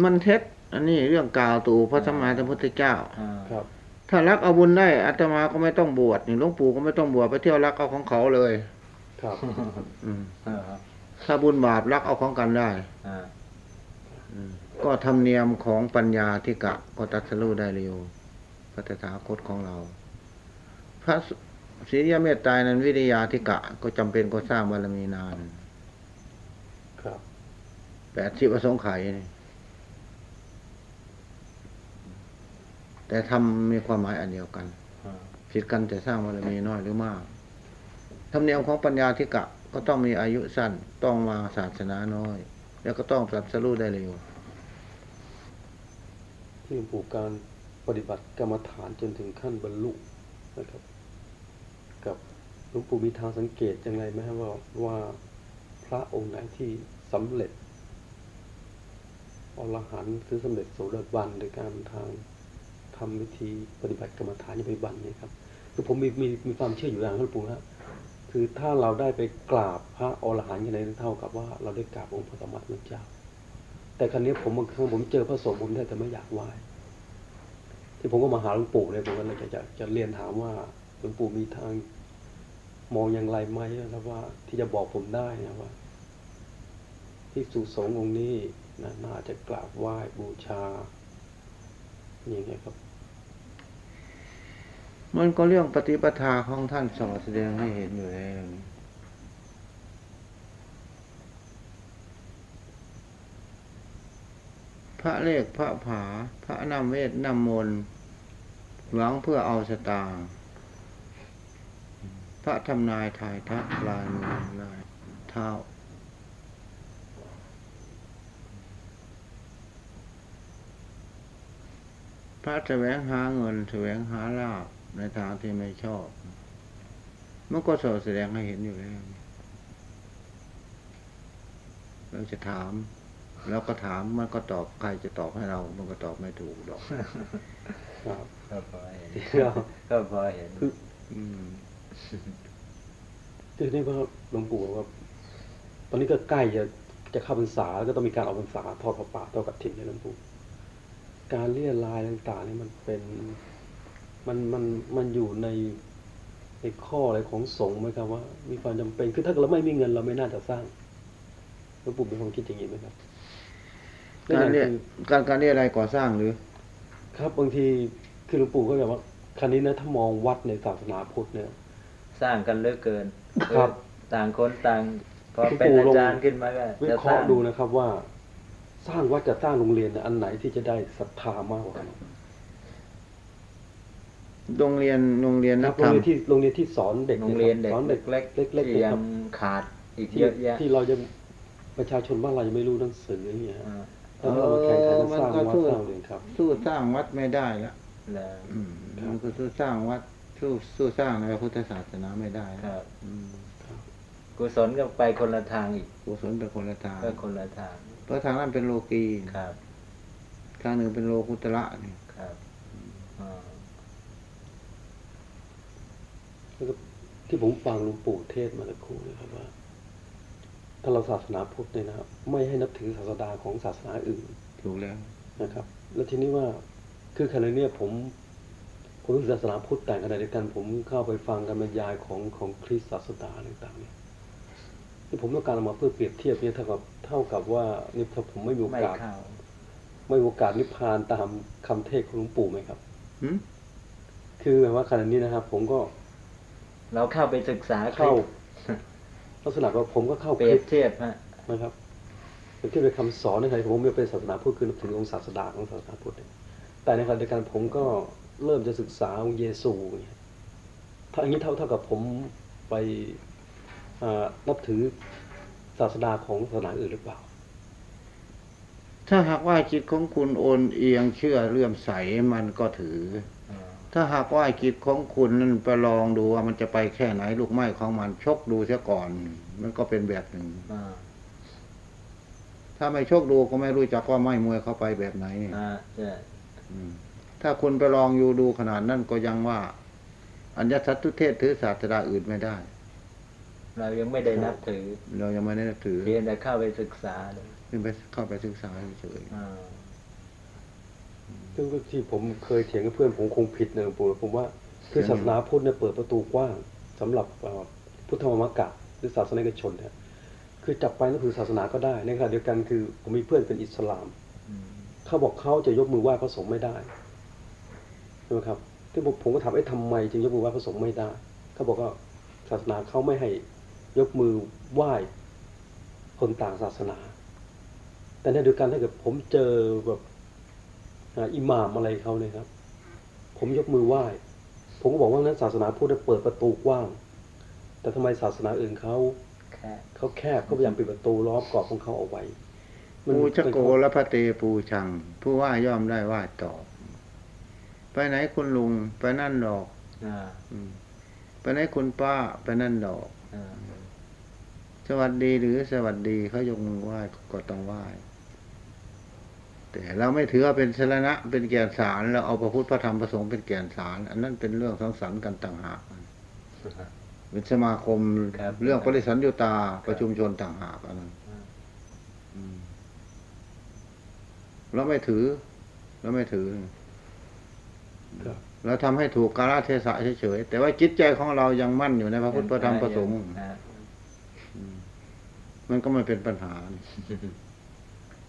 S2: มันเท็จ อันนี้เรื่องกล่าวตู่พระสัมมาสัมพุทธเจ้า
S3: อ่า
S5: ครับ
S2: ถ้ารักเอาบุญได้อาตมาก็ไม่ต้องบวชนี่หลวงปู่ก็ไม่ต้องบวชไปเที่ยวรักเอาของเขาเลย
S5: ครับ
S2: อืม
S3: อ่าครับ
S2: ถ้าบุญบาปรักเอาของกันได้
S3: อ่า
S2: อืมก็ธรรมเนียมของปัญญาที่กะก็ตัดสรู้ได้เร็วพระตถาคตของเรา พระศรียเมตตายนั้นวิริยาธิกะ ก็จำเป็นก็สร้างบารมีนาน
S5: ครับ
S2: แปดสิบประสงค์ไขยนี่แต่ทำมีความหมายอันเดียวกัน
S3: อ่า
S2: ผิดกันแต่สร้างบารมีน้อยหรือมาก ธรรมเนียมของปัญญาธิกะก็ต้องมีอายุสั้นต้องมาศาสนาน้อย แล้วก็ต้องตรับสรู้ได้เร็ว
S5: ที่หลวงปู่การปฏิบัติกรรมฐานจนถึงขั้นบรรลุนะครับ กับหลวงปู่มีทางสังเกตยังไงไหมครับว่าว่าพระองค์ไหนที่สำเร็จอรหันต์หรือสำเร็จโสดาบันโดยการทางทำวิธีปฏิบัติกรรมฐานอย่างปฏิบัติเนี่ยครับคือผมมีมีมีความเชื่ออยู่อย่างนั้นหลวงปู่นะ คือถ้าเราได้ไปกราบพระอรหันต์อย่างไรเท่ากับว่าเราได้กราบองค์พระสัมมาสัมพุทธเจ้า แต่ครั้นี้ผมบางครั้งผมเจอพระสงฆ์ผมได้แต่ไม่อยากไหว้ที่ผมก็มาหาหลวงปู่เลยผมก็เลยจะจะจะเรียนถามว่าหลวงปู่มีทางมองอย่างไรไหมนะว่า ที่จะบอกผมได้นะว่าที่สุสงฆ์องค์นี้น่าจะกราบไหว้บูชาอย่างเงี้ครับ
S2: มันก็เรื่องปฏิปทาของท่านสอนแสดงให้เห็นอยู่แล้วพระเลขพระผา พระนำเวทนำมนต์หวังเพื่อเอาสตางค์พระทำนายทายทักลายมือลายเท้า พระแสวงหาเงินแสวงหาลาภ ในทางที่ไม่ชอบ มันก็สอแสดงให้เห็นอยู่แล้ว เราจะถามแล้วก็ถามมันก็ตอบใครจะตอบให้เรา มันก็ตอบไม่ถูกดอก
S5: ครับ
S3: ก็พอเห็น
S5: ครับ
S3: ก็พอเห็น
S5: คือ
S2: อืม
S5: คือนี่ว่าหลวงปู่บอกว่าตอนนี้ก็ใกล้จะจะเข้าพรรษาแล้วก็ต้องมีการออกพรรษาทอดพระป่าทอดกฐินเนี่ยหลวงปู่การเลี่ยรายต่างๆนี่มันเป็น มันมันมันอยู่ในในข้ออะไรของสงฆ์ไหมครับว่า มีความจำเป็นคือถ้าเราไม่มีเงินเราไม่น่าจะสร้างหลวงปู่มีความคิดอย่างนี้ไหมครับ
S2: การเรียก
S5: คือ
S2: การการเรียกอะไรก่อสร้างหรือ
S5: ครับบางทีคือหลวงปู่ก็แบบว่าคันนี้นะถ้ามองวัดในศาสนาพุทธเนี่ย
S3: สร้างกันเหลือกเกิน
S5: ครับ
S3: เออต่างคนต่างพอเป็น
S5: ปู่
S3: อา
S5: ลง
S3: จารย์ขึ้นมาก็
S5: วิ
S3: จะ
S5: เค
S3: สร้า
S5: ราะ
S3: ง
S5: ห์ดูนะครับว่า สร้างวัดกับสร้างโรงเรียนเนี่ยอันไหนที่จะได้ศรัทธามากกว่ากัน
S2: โรงเรียนโรงเรียน
S5: ค
S2: นั
S5: รั
S2: ก
S5: บโร
S2: ธรงรม
S5: เรียนที่โรงเรียนที่สอนเด็ก
S3: โรงเรียนเด็ก
S5: สอนเด็ก
S3: เล็ก
S5: เล็กๆ
S3: ที่
S5: นะค
S3: ยั
S5: รับ
S3: งขาดอีก
S5: ที่
S3: เยอะแยะ
S5: ที่เรายังประชาชนบ้านเรายังไม่รู้หนังสืออย่างเงี้ย
S3: อ่า
S5: ถ้าเรามาแข่งขันกันสร้าง
S2: เออมันก็
S5: วัด
S2: สู้
S5: สร้างโรงเรียนครับ
S2: สู้สร้างวัดไม่ได้ละ
S3: แล้ว
S2: อืมมันก็สู้สร้างวัดสู้สู้สร้างในพระพุทธศาสนาไม่ได้
S3: ครับ
S2: อืม
S3: กุศลก็ไปคนละทางอีก
S2: กุศลเป็นคนละทาง
S3: ก็คนละทาง
S2: เพราะทางนั้นเป็นโลกี
S3: ครับ
S2: ทางหนึ่งเป็นโลกุตระนี่
S3: ครับอ่า
S5: แล้วก็ ที่ผมฟังหลวงปู่เทศน์มาสักครู่นะครับว่า ถ้าเราศาสนาพุทธเนี่ยนะครับ ไม่ให้นับถือศาสดาของศาสนาอื่น
S2: ถูกแล้ว
S5: นะครับ แล้วทีนี้ว่าคือขณะเนี้ยผมผมรู้ศาสนาพุทธแต่ขณะเดียวกัน ผมเข้าไปฟังการบรรยายของของคริสต์ศาสดาต่างๆเนี่ยที่ผมต้องการเอามาเพื่อเปรียบเทียบเนี่ยเท่ากับเท่ากับว่านี่ถ้าผมไม่มีโอ
S3: ไม่
S5: กาส
S3: เข้า
S5: ไม่มีโอกาสนิพพานตามคำเทศน์ของหลวงปู่ไหมครับ
S2: หึ
S5: คือหมายว่าขณะนี้นะครับ ผมก็
S3: เราเข้าไปศึกษาค
S5: เข้า
S3: ลิป
S5: ลักษณะว่าผมก็เข้า
S3: เป
S5: ค
S3: รีย
S5: ลิ
S3: บ
S5: ป
S3: เทียบฮะ
S5: นะครับเป็นที่เป็นคำสอนในใครผมไม่เป็นศาสนาพุทธคือนับถือองค์ศาสดาของศาสนาพุทธเนี่ยแต่ในขณะเดียวกันผมก็เริ่มจะศึกษาองค์เยซูอย่างเงี้ยถ้าอย่างนี้เท่าเท่ากับผมไปอ่านับถือศาสดาของศาสนาอื่นหรือเปล่า
S2: ถ้าหากว่าจิตของคุณโอนเอียงเชื่อเลื่อมใสมันก็ถือ
S3: อ่า
S2: ถ้าหากว่าจิตของคุณนั่นไปลองดูว่ามันจะไปแค่ไหน ลูกไม้ของมันชกดูเสียก่อน มันก็เป็นแบบหนึ่ง
S3: อ่า
S2: ถ้าไม่ชกดูก็ไม่รู้จักว่าไม้มวยเข้าไปแบบไหน
S3: อ่าใช่
S2: อืมถ้าคุณไปลองอยู่ดูขนาดนั้นก็ยังว่า อัญญสัตตุเทศถือศาสดาอื่นไม่ได้
S3: เรายังไม่ได้นับถือ
S2: เรายังไม่ได้นับถือ
S3: เรียนแต่เข้าไปศึกษาเลย
S2: ขึ้นไปเข้าไปศึกษาเฉย
S3: อ่า
S5: ซึ่งก็ที่ผมเคยเถียงกับเพื่อนผมคงผิดนะหลวงปู่ผมว่าคือศาสนาพุทธเนี่ยเปิดประตูกว้างสำหรับเอ่อพุทธมามกะหรือศาสนิกชนเนี่ยคือจับไปนับถือศาสนาก็ได้ในขณะเดียวกันคือผมมีเพื่อนเป็นอิสลาม
S3: อืม
S5: เขาบอกเขาจะยกมือไหว้พระสงฆ์ไม่ได้ใช่ไหมครับที่ผมผมก็ถามไอ้ทำไมจึงยกมือไหว้พระสงฆ์ไม่ได้เขาบอกว่าศาสนาเขาไม่ให้ยกมือไหว้คนต่างศาสนา แต่ในเดียวกันถ้าเกิดผมเจอแบบ อ่าอิหม่ามอะไรเขาเนี่ยครับ ผมยกมือไหว้ ผมก็บอกว่านั้นศาสนาพุทธเปิดประตูกว้าง แต่ทำไมศาสนาอื่นเขา
S3: แค่
S5: เขาแคบเขาพยายามปิดประตูล้อมกรอบของเขาเอาไว้
S2: ๆปูชะโกและพระเตปูชัง ผู้ว่าย่อมได้ว่าตอบไปไหนคุณลุงไปนั่นดอก
S3: อ่า
S2: อืมไปไหนคุณป้าไปนั่นดอก
S3: อ่า
S2: สวัสดีหรือสวัสดีเขายกมือไหว้ก็ต้องไหว้ แต่เราไม่ถือว่าเป็นสรณะเป็นแก่นสารเราเอาพระพุทธพระธรรมพระสงฆ์เป็นแก่นสาร อันนั้นเป็นเรื่องสังสรรค์กันต่างหากเป็นสมาคม
S3: ครับ
S2: เรื่องปริสันยุตาประชุมชนต่างหากอันนั้น
S3: อ่า
S2: อืมเราไม่ถือเราไม่ถือ
S5: ครับ
S2: เราทำให้ถูกกาลเทศะเฉยๆแต่ว่าจิตใจของเรายังมั่นอยู่ในพระพุทธพระธรรมพระสงฆ์
S3: อ่า
S2: อืมมันก็ไม่เป็นปัญหานี่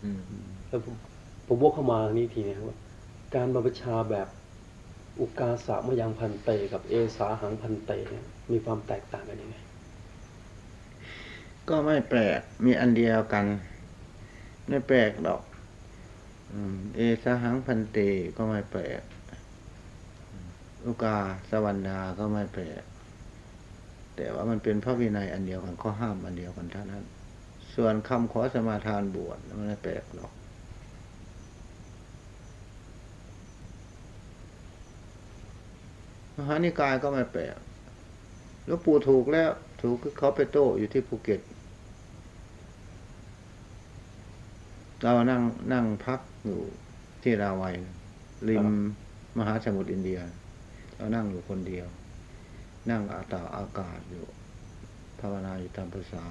S3: อืม
S5: แล้วผม ผมวกเข้ามานี่ทีนะครับว่าการบรรพชาแบบอุกาสะมยังพันเต กับเอสาหังพันเตเนี่ยมีความแตกต่างกันยังไง
S2: ก็ไม่แปลกมีอันเดียวกัน ไม่แปลกหรอกเอสหังพันเตก็ไม่แปลกอุกาสวรรณาก็ไม่แปลกแต่ว่ามันเป็นพระวินัยอันเดียวกันข้อห้ามอันเดียวกันเท่านั้น ส่วนคำขอสมาทานบวชมันไม่แปลกหรอก หานิกายก็ไม่แปลกหลวงปู่ถูกแล้ว ถูกคือเขาไปโต้อยู่ที่ภูเก็ต เรานั่งนั่งพักอยู่ที่ราวัยริมมหาสมุทรอินเดีย เรานั่งอยู่คนเดียว นั่งอาตาอากาศอยู่ ภาวนาอยู่ตามภาษา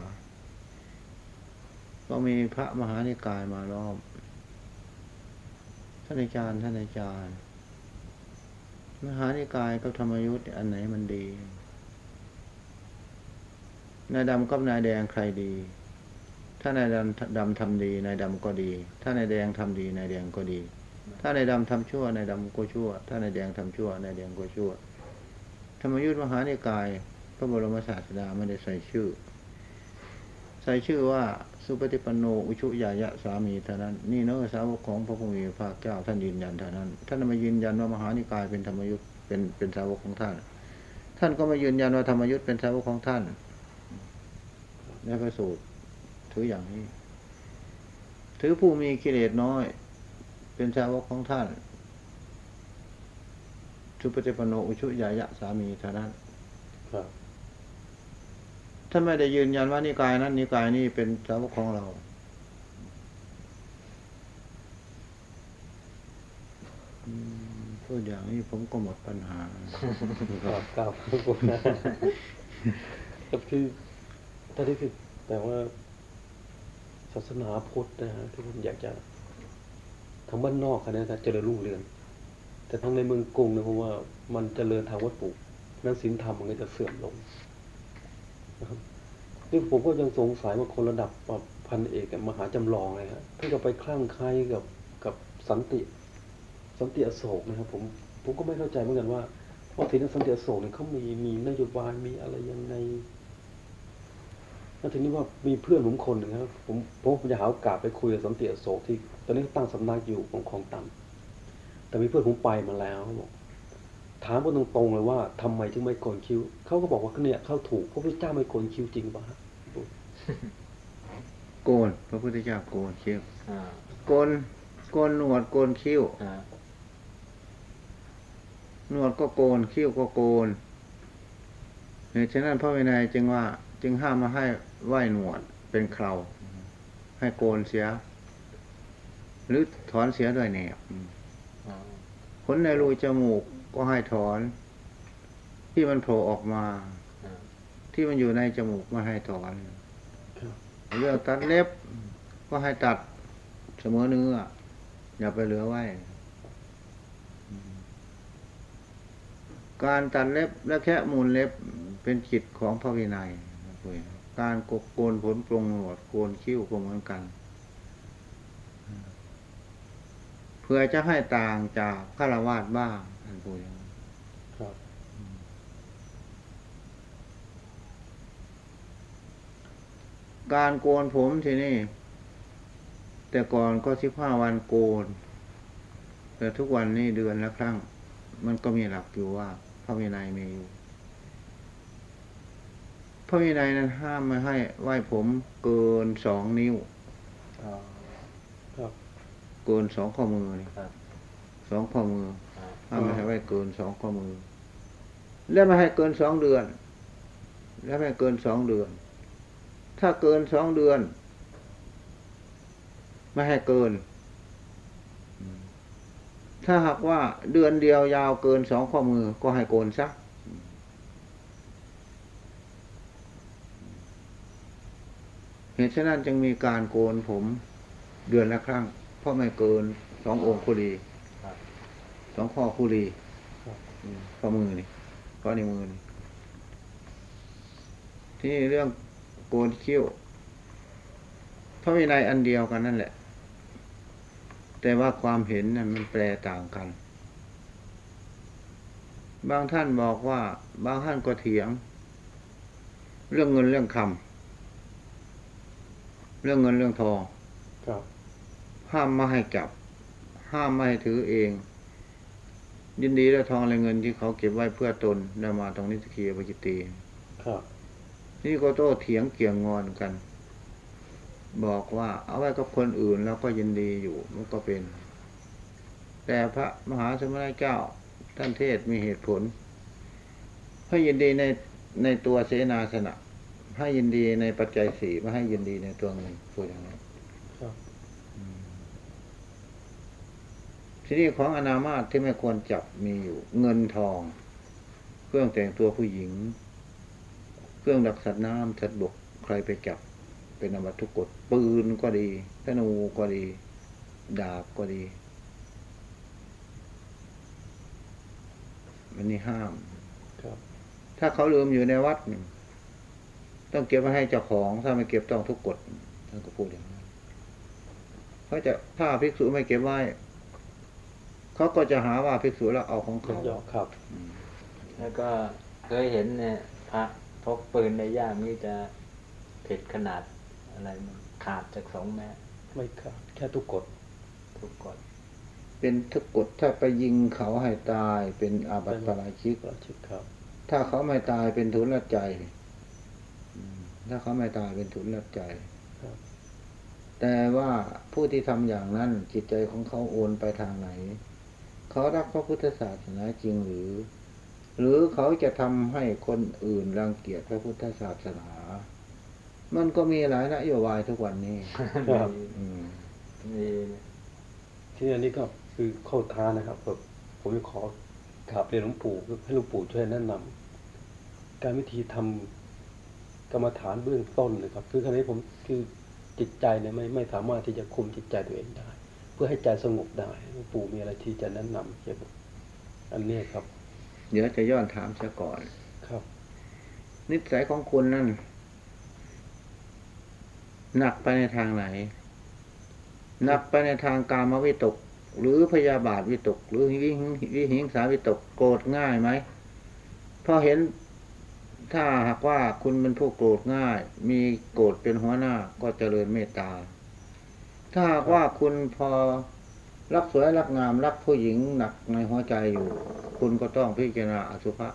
S2: ก็มีพระมหานิกายมาล้อมท่านอาจารย์ ท่านอาจารย์ มหานิกายกับธรรมยุทธ์อันไหนมันดี นายดำกับนายแดงใครดี ถ้านายดำดำทำดีนายดำก็ดี ถ้านายแดงทำดีนายแดงก็ดี ถ้านายดำทำชั่วนายดำก็ชั่ว ถ้านายแดงทำชั่วนายแดงก็ชั่ว ธรรมยุทธ์มหานิกายพระบรมศาสดาไม่ได้ใส่ชื่อ ใส่ชื่อว่าสุปฏิปันโนอุชุยายะสามีเท่านั้น นี่เนอสาวกของพระพุทธพระเจ้าท่านยืนยันเท่านั้น ท่านม่ยืนยันว่ามหานิกายเป็นธรรมยุทธ์เป็นเป็นสาวกของท่าน ท่านก็ม่ยืนยันว่าธรรมยุทธ์เป็นสาวกของท่านในพระสูตรถืออย่างนี้ ถือผู้มีกิเลสน้อย เป็นสาวกของท่านสุปฏิปันโนอุชุยายะสามีเท่านั้น ท่านไม่ได้ยืนยันว่านิกายนั้นนิกายนี้เป็นสาวกของเรา พูดอย่างนี้ผมก็หมดปัญหา
S5: ครับครับผมครับคือถ้าที่คือแต่ว่าศาสนาพุทธนะฮะที่ผมอยากจะทางบ้านนอกนะครับเจริญรุ่งเรืองแต่ทางในเมืองกรุงเนี่ยผมว่ามันเจริญทางวัตถุนั้นศีลธรรมมันก็จะเสื่อมลง นะครับนี่ผมก็ยังสงสัยว่าคนระดับแบบพันเอกกับมหาจำลองเลยฮะท่านก็ไปคลั่งไคล้กับกับสันติ สันติอโศกนะครับ ผมผมก็ไม่เข้าใจเหมือนกันว่าพอทีนั้นสันติอโศกเนี่ยเขามีมีนโยบายมีอะไรยังไงแล้วทีนี้ว่ามีเพื่อนผมคนหนึ่งครับผมผมจะหาโอกาสไปคุยกับสันติอโศกที่ ตอนนี้เขาตั้งสำนักอยู่ของคลองตันแต่มีเพื่อนผมไปมาแล้วบอก ถามกันตรงๆเลยว่าทำไมถึงไม่โกนคิ้วเขาก็บอกว่าเนี่ยเขาถูกพระพุทธเจ้าไม่โกนคิ้วจริงป่ะฮะ
S2: โกนพระพุทธเจ้าโกนคิ้ว
S3: อ่า
S2: โกนโกนหนวดโกนคิ้ว
S3: อ่า
S2: หนวดก็โกนคิ้วก็โกนเหตุฉะนั้นพระวินัยจึงว่า จึงห้ามมาให้ไหว้หนวดเป็นเคราให้โกนเสีย หรือถอนเสียด้วยแหนบ
S3: อ่า
S2: ขนในรูจมูก ก็ให้ถอน ที่มันโผล่ออกมา
S3: อ่า
S2: ที่มันอยู่ในจมูกไม่ให้ถอน
S5: ครับ
S2: เรื่องตัดเล็บ ก็ให้ตัดเสมอเนื้ออย่าไปเหลือไว้ การตัดเล็บและแค่มูลเล็บเป็นจิตของพระวินัยนะคุยการกกโกนผลปรงหนวดโกนคิ้วก็เหมือนกันเพื่อจะให้ต่างจากฆราวาสบ้าง ท่านพูดอย่างนั้น
S5: ครับ
S2: การโกนผมทีนี่ แต่ก่อนก็สิบห้าวันโกน แต่ทุกวันนี้เดือนละครั้ง มันก็มีหลักอยู่ว่า พระวินัยมีอยู่ พระวินัยนั้นห้ามไม่ให้ไหว้ผมเกินสองนิ้ว
S3: อ่า
S5: ครับ
S2: เกินสองข้อมือนี่
S3: ครับ
S2: สองข้อมือ
S3: อ่า
S2: ห้าไม่ให้ไว้เกินสองข้อมือ และไม่ให้เกินสองเดือน และไม่ให้เกินสองเดือน ถ้าเกินสองเดือน ไม่ให้เกิน ถ้าหากว่าเดือนเดียวยาวเกินสองข้อมือก็ให้โกนซะเหตุฉะนั้นจึงมีการโกนผมเดือนละครั้ง เพราะไม่เกินสององค์คุรี
S3: ครับ
S2: สองข้อคุรี
S5: ครับ
S2: อืมข้อมือนี่ข้อนิ้วมือนี่ที่นี่เรื่องโกนคิ้วพระวินัยอันเดียวกันนั่นแหละ แต่ว่าความเห็นนั้นมันแปลต่างกัน บางท่านบอกว่า บางท่านก็เถียง เรื่องเงินเรื่องคำเรื่องเงินเรื่องทอง
S5: ครับ
S2: ห้ามไม่ให้จับ ห้ามไม่ให้ถือเอง ยินดีและทองและเงินที่เขาเก็บไว้เพื่อตนได้มาตรงนิสกียปจิตตี
S5: ครับ
S2: นี่ก็โต้เถียงเกี่ยงงอนกัน บอกว่าเอาไว้กับคนอื่นแล้วก็ยินดีอยู่มันก็เป็น แต่พระมหาสมณเจ้าท่านเทศมีเหตุผลให้ยินดีในในตัวเสนาสนะให้ยินดีในปัจจัยสี่ไม่ให้ยินดีในตัวเงินพูดอย่างนั้น
S5: ครับ
S2: ทีนี้ของอนามาตที่ไม่ควรจับมีอยู่ เงินทอง เครื่องแต่งตัวผู้หญิง เครื่องดักสัตว์น้ำสัตว์บกใครไปจับ เป็นอมตทุกกฎปืนก็ดีธนูก็ดี ดาบก็ดีมันนี่ห้าม
S5: ครับ
S2: ถ้าเขาลืมอยู่ในวัดนี่ต้องเก็บไว้ให้เจ้าของถ้าไม่เก็บต้องทุกกฎท่านก็พูดอย่างนั้นเขาจะถ้าภิกษุไม่เก็บไว้ เขาก็จะหาว่าภิกษุแล้วเอาของ
S5: ย
S2: เขา
S5: กยอครับ
S3: แล้วก็เคยเห็นเนี่ยพระพกปืนในย่ามนี่จะผิดขนาดอะไรมันขาดจากสองแม่
S5: ไม่ครับแค่ทุกกฎ
S3: ทุกกฎ
S2: เป็นทุกกฎถ้าไปยิงเขาให้ตายเป็นอาบัติปาราชิก
S5: ก็ชิดครับ
S2: ถ้าเขาไม่ตายเป็นทุนละใจอืมถ้าเขาไม่ตายเป็นทุนละใจ
S5: ครับ
S2: แต่ว่าผู้ที่ทำอย่างนั้นจิตใจของเขาโอนไปทางไหน เขารักพระพุทธศาสนาจริงหรือ หรือเขาจะทำให้คนอื่นรังเกียจพระพุทธศาสนา มันก็มีหลายนโยบายทุกวันนี้
S5: ครับ
S2: อืม
S3: มี
S5: ที่อันนี้ก็คือเข้าท้านะครับแบบผมจะขอกราบเรียนหลวงปู่ให้หลวงปู่ช่วยแนะนำการวิธีทำกรรมฐานเบื้องต้นนะครับ คือครั้นี้ผมคือจิตใจเนี่ยไม่ไม่สามารถที่จะคุมจิตใจตัวเองได้เพื่อให้ใจสงบได้หลวงปู่มีอะไรที่จะแนะนำเกี่ยวกับอันเนี้ยครับ
S2: เดี๋ยวจะย้อนถามเสียก่อน
S5: ครับ
S2: นิสัยของคุณนั่นหนักไปในทางไหน หนักไปในทางกามวิตก หรือพยาบาทวิตก หรือวิหิงวิหิงสาวิตกโกรธง่ายไหมพอเห็นถ้าหากว่าคุณเป็นผู้โกรธง่าย มีโกรธเป็นหัวหน้าก็เจริญเมตตา ถ้าหากว่าคุณพอรักสวยรักงามรักผู้หญิงหนักในหัวใจอยู่ คุณก็ต้องพิจารณาอสุภะ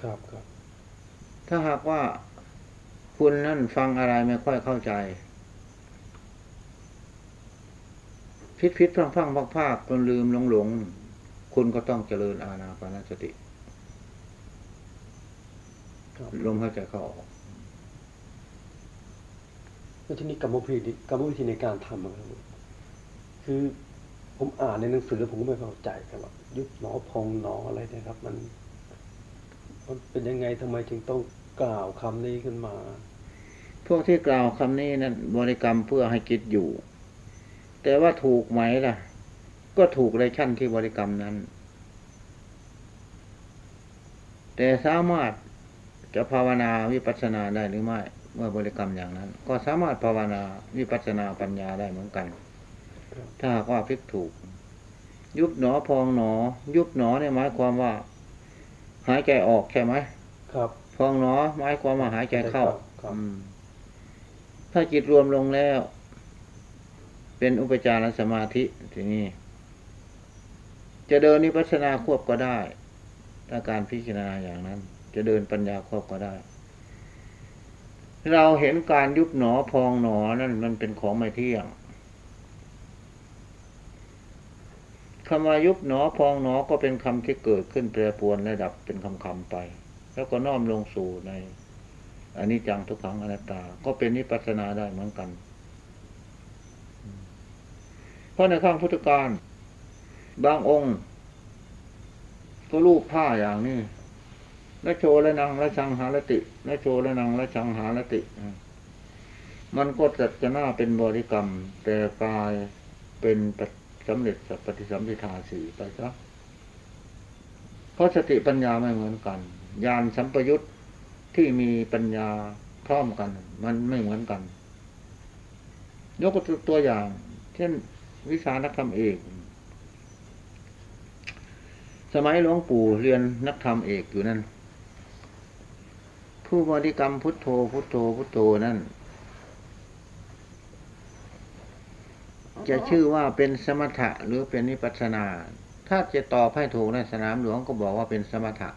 S5: ครับครับ
S2: ถ้าหากว่าคุณนั่นฟังอะไรไม่ค่อยเข้าใจ พิษพิษพังพังพักภาคจนลืมหลงหลงคุณก็ต้องเจริญอาณาปานสติ
S5: ครับ
S2: ลมหายใจเข้าออก
S5: แล้วทีนี้กรรมวิธีกรรมวิธีในการทำอะครับคือผมอ่านในหนังสือแล้วผมก็ไม่เข้าใจครับว่ายุบหนอพองหนออะไรเนะครับ มันมันเป็นยังไงทำไมจึงต้องกล่าวคำนี้ขึ้นมา
S2: พวกที่กล่าวคำนี้นั้นบริกรรมเพื่อให้จิตอยู่ แต่ว่าถูกไหมล่ะ ก็ถูกในชั้นที่บริกรรมนั้น แต่สามารถจะภาวนาวิปัสสนาได้หรือไม่ เมื่อบริกรรมอย่างนั้น ก็สามารถภาวนาวิปัสสนาปัญญาได้เหมือนกัน
S5: ครับ
S2: ถ้าหากว่าพลิกถูก ยุบหนอพองหนอ ยุบหนอเนี่ยหมายความว่า หายใจออกใช่ไหม
S5: ครับ
S2: พองหนอหมายความว่าหายใจเข้า
S5: ครับ
S2: อืมถ้าจิตรวมลงแล้ว เป็นอุปจารสมาธิทีนี้จะเดินนิพพานาควบก็ได้ถ้าการพิจารณาอย่างนั้น จะเดินปัญญาควบก็ได้ เราเห็นการยุบหนอพองหนอนั่นมันเป็นของไม่เที่ยงคำว่ายุบหนอพองหนอก็เป็นคำที่เกิดขึ้นแปรปวนและดับเป็นคำคำไป แล้วก็น้อมลงสู่ในอันนี้จังทุกขังอนัตตา ก็เป็นนิพพานาได้เหมือนกัน เพราะในข้างพุทธการ บางองค์ ก็รูปผ้าอย่างนี้ ละโชและนังและชังหารติและโชและนังและชังหารติมันก็จัดจะน่าเป็นบริกรรม แต่กลายเป็นปฏิสำเร็จสัพปฏิสัมพิทาสี่ไปซะเพราะสติปัญญาไม่เหมือนกันญาณสัมปยุตที่มีปัญญาพร้อมกัน มันไม่เหมือนกัน ยกตัวอย่าง เช่นวิชานักธรรมเอกสมัยหลวงปู่เรียนนักธรรมเอกอยู่นั่น ผู้บริกรรมพุทโธพุทโธพุทโธนั่น จะชื่อว่าเป็นสมถะหรือเป็นนิพพานา ถ้าจะตอบให้ถูกในสนามหลวงก็บอกว่าเป็นสมถะ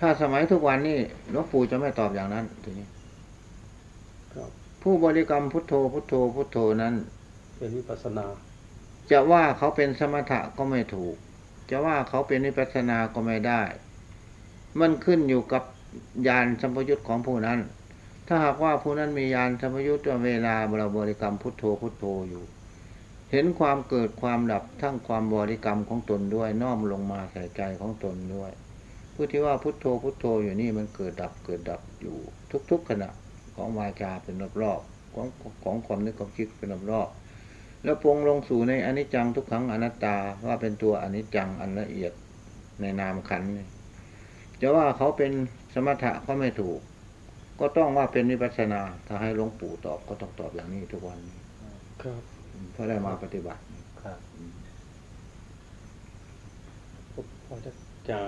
S2: ถ้าสมัยทุกวันนี้หลวงปู่จะไม่ตอบอย่างนั้นทีนี้
S5: ครับ
S2: ผู้บริกรรมพุทโธพุทโธพุทโธนั้น
S5: เป็นวิปัสสนา
S2: จะว่าเขาเป็นสมถะก็ไม่ถูก จะว่าเขาเป็นวิปัสสนาก็ไม่ได้ มันขึ้นอยู่กับญาณสัมปยุตของผู้นั้น ถ้าหากว่าผู้นั้นมีญาณสัมปยุตเวลาเราบริกรรมพุทโธพุทโธอยู่ เห็นความเกิดความดับทั้งความบริกรรมของตนด้วยน้อมลงมาใส่ใจของตนด้วยผู้ที่ว่าพุทโธพุทโธอยู่นี่มันเกิดดับเกิดดับอยู่ ทุก ๆ ขณะของวาจาเป็นรอบๆของของความนึกความคิดเป็นรอบๆแล้วปรงลงสู่ในอนิจจังทุกขังอนัตตาว่าเป็นตัวอนิจจังอันละเอียดในนามขันธ์ จะว่าเขาเป็นสมถะก็ไม่ถูก ก็ต้องว่าเป็นวิปัสสนา ถ้าให้หลวงปู่ตอบก็ต้องตอบอย่างนี้ทุกวันนี้
S5: ครับ
S2: เพราะได้มาปฏิบัติ
S3: ครับ
S5: ผมพอจะจะ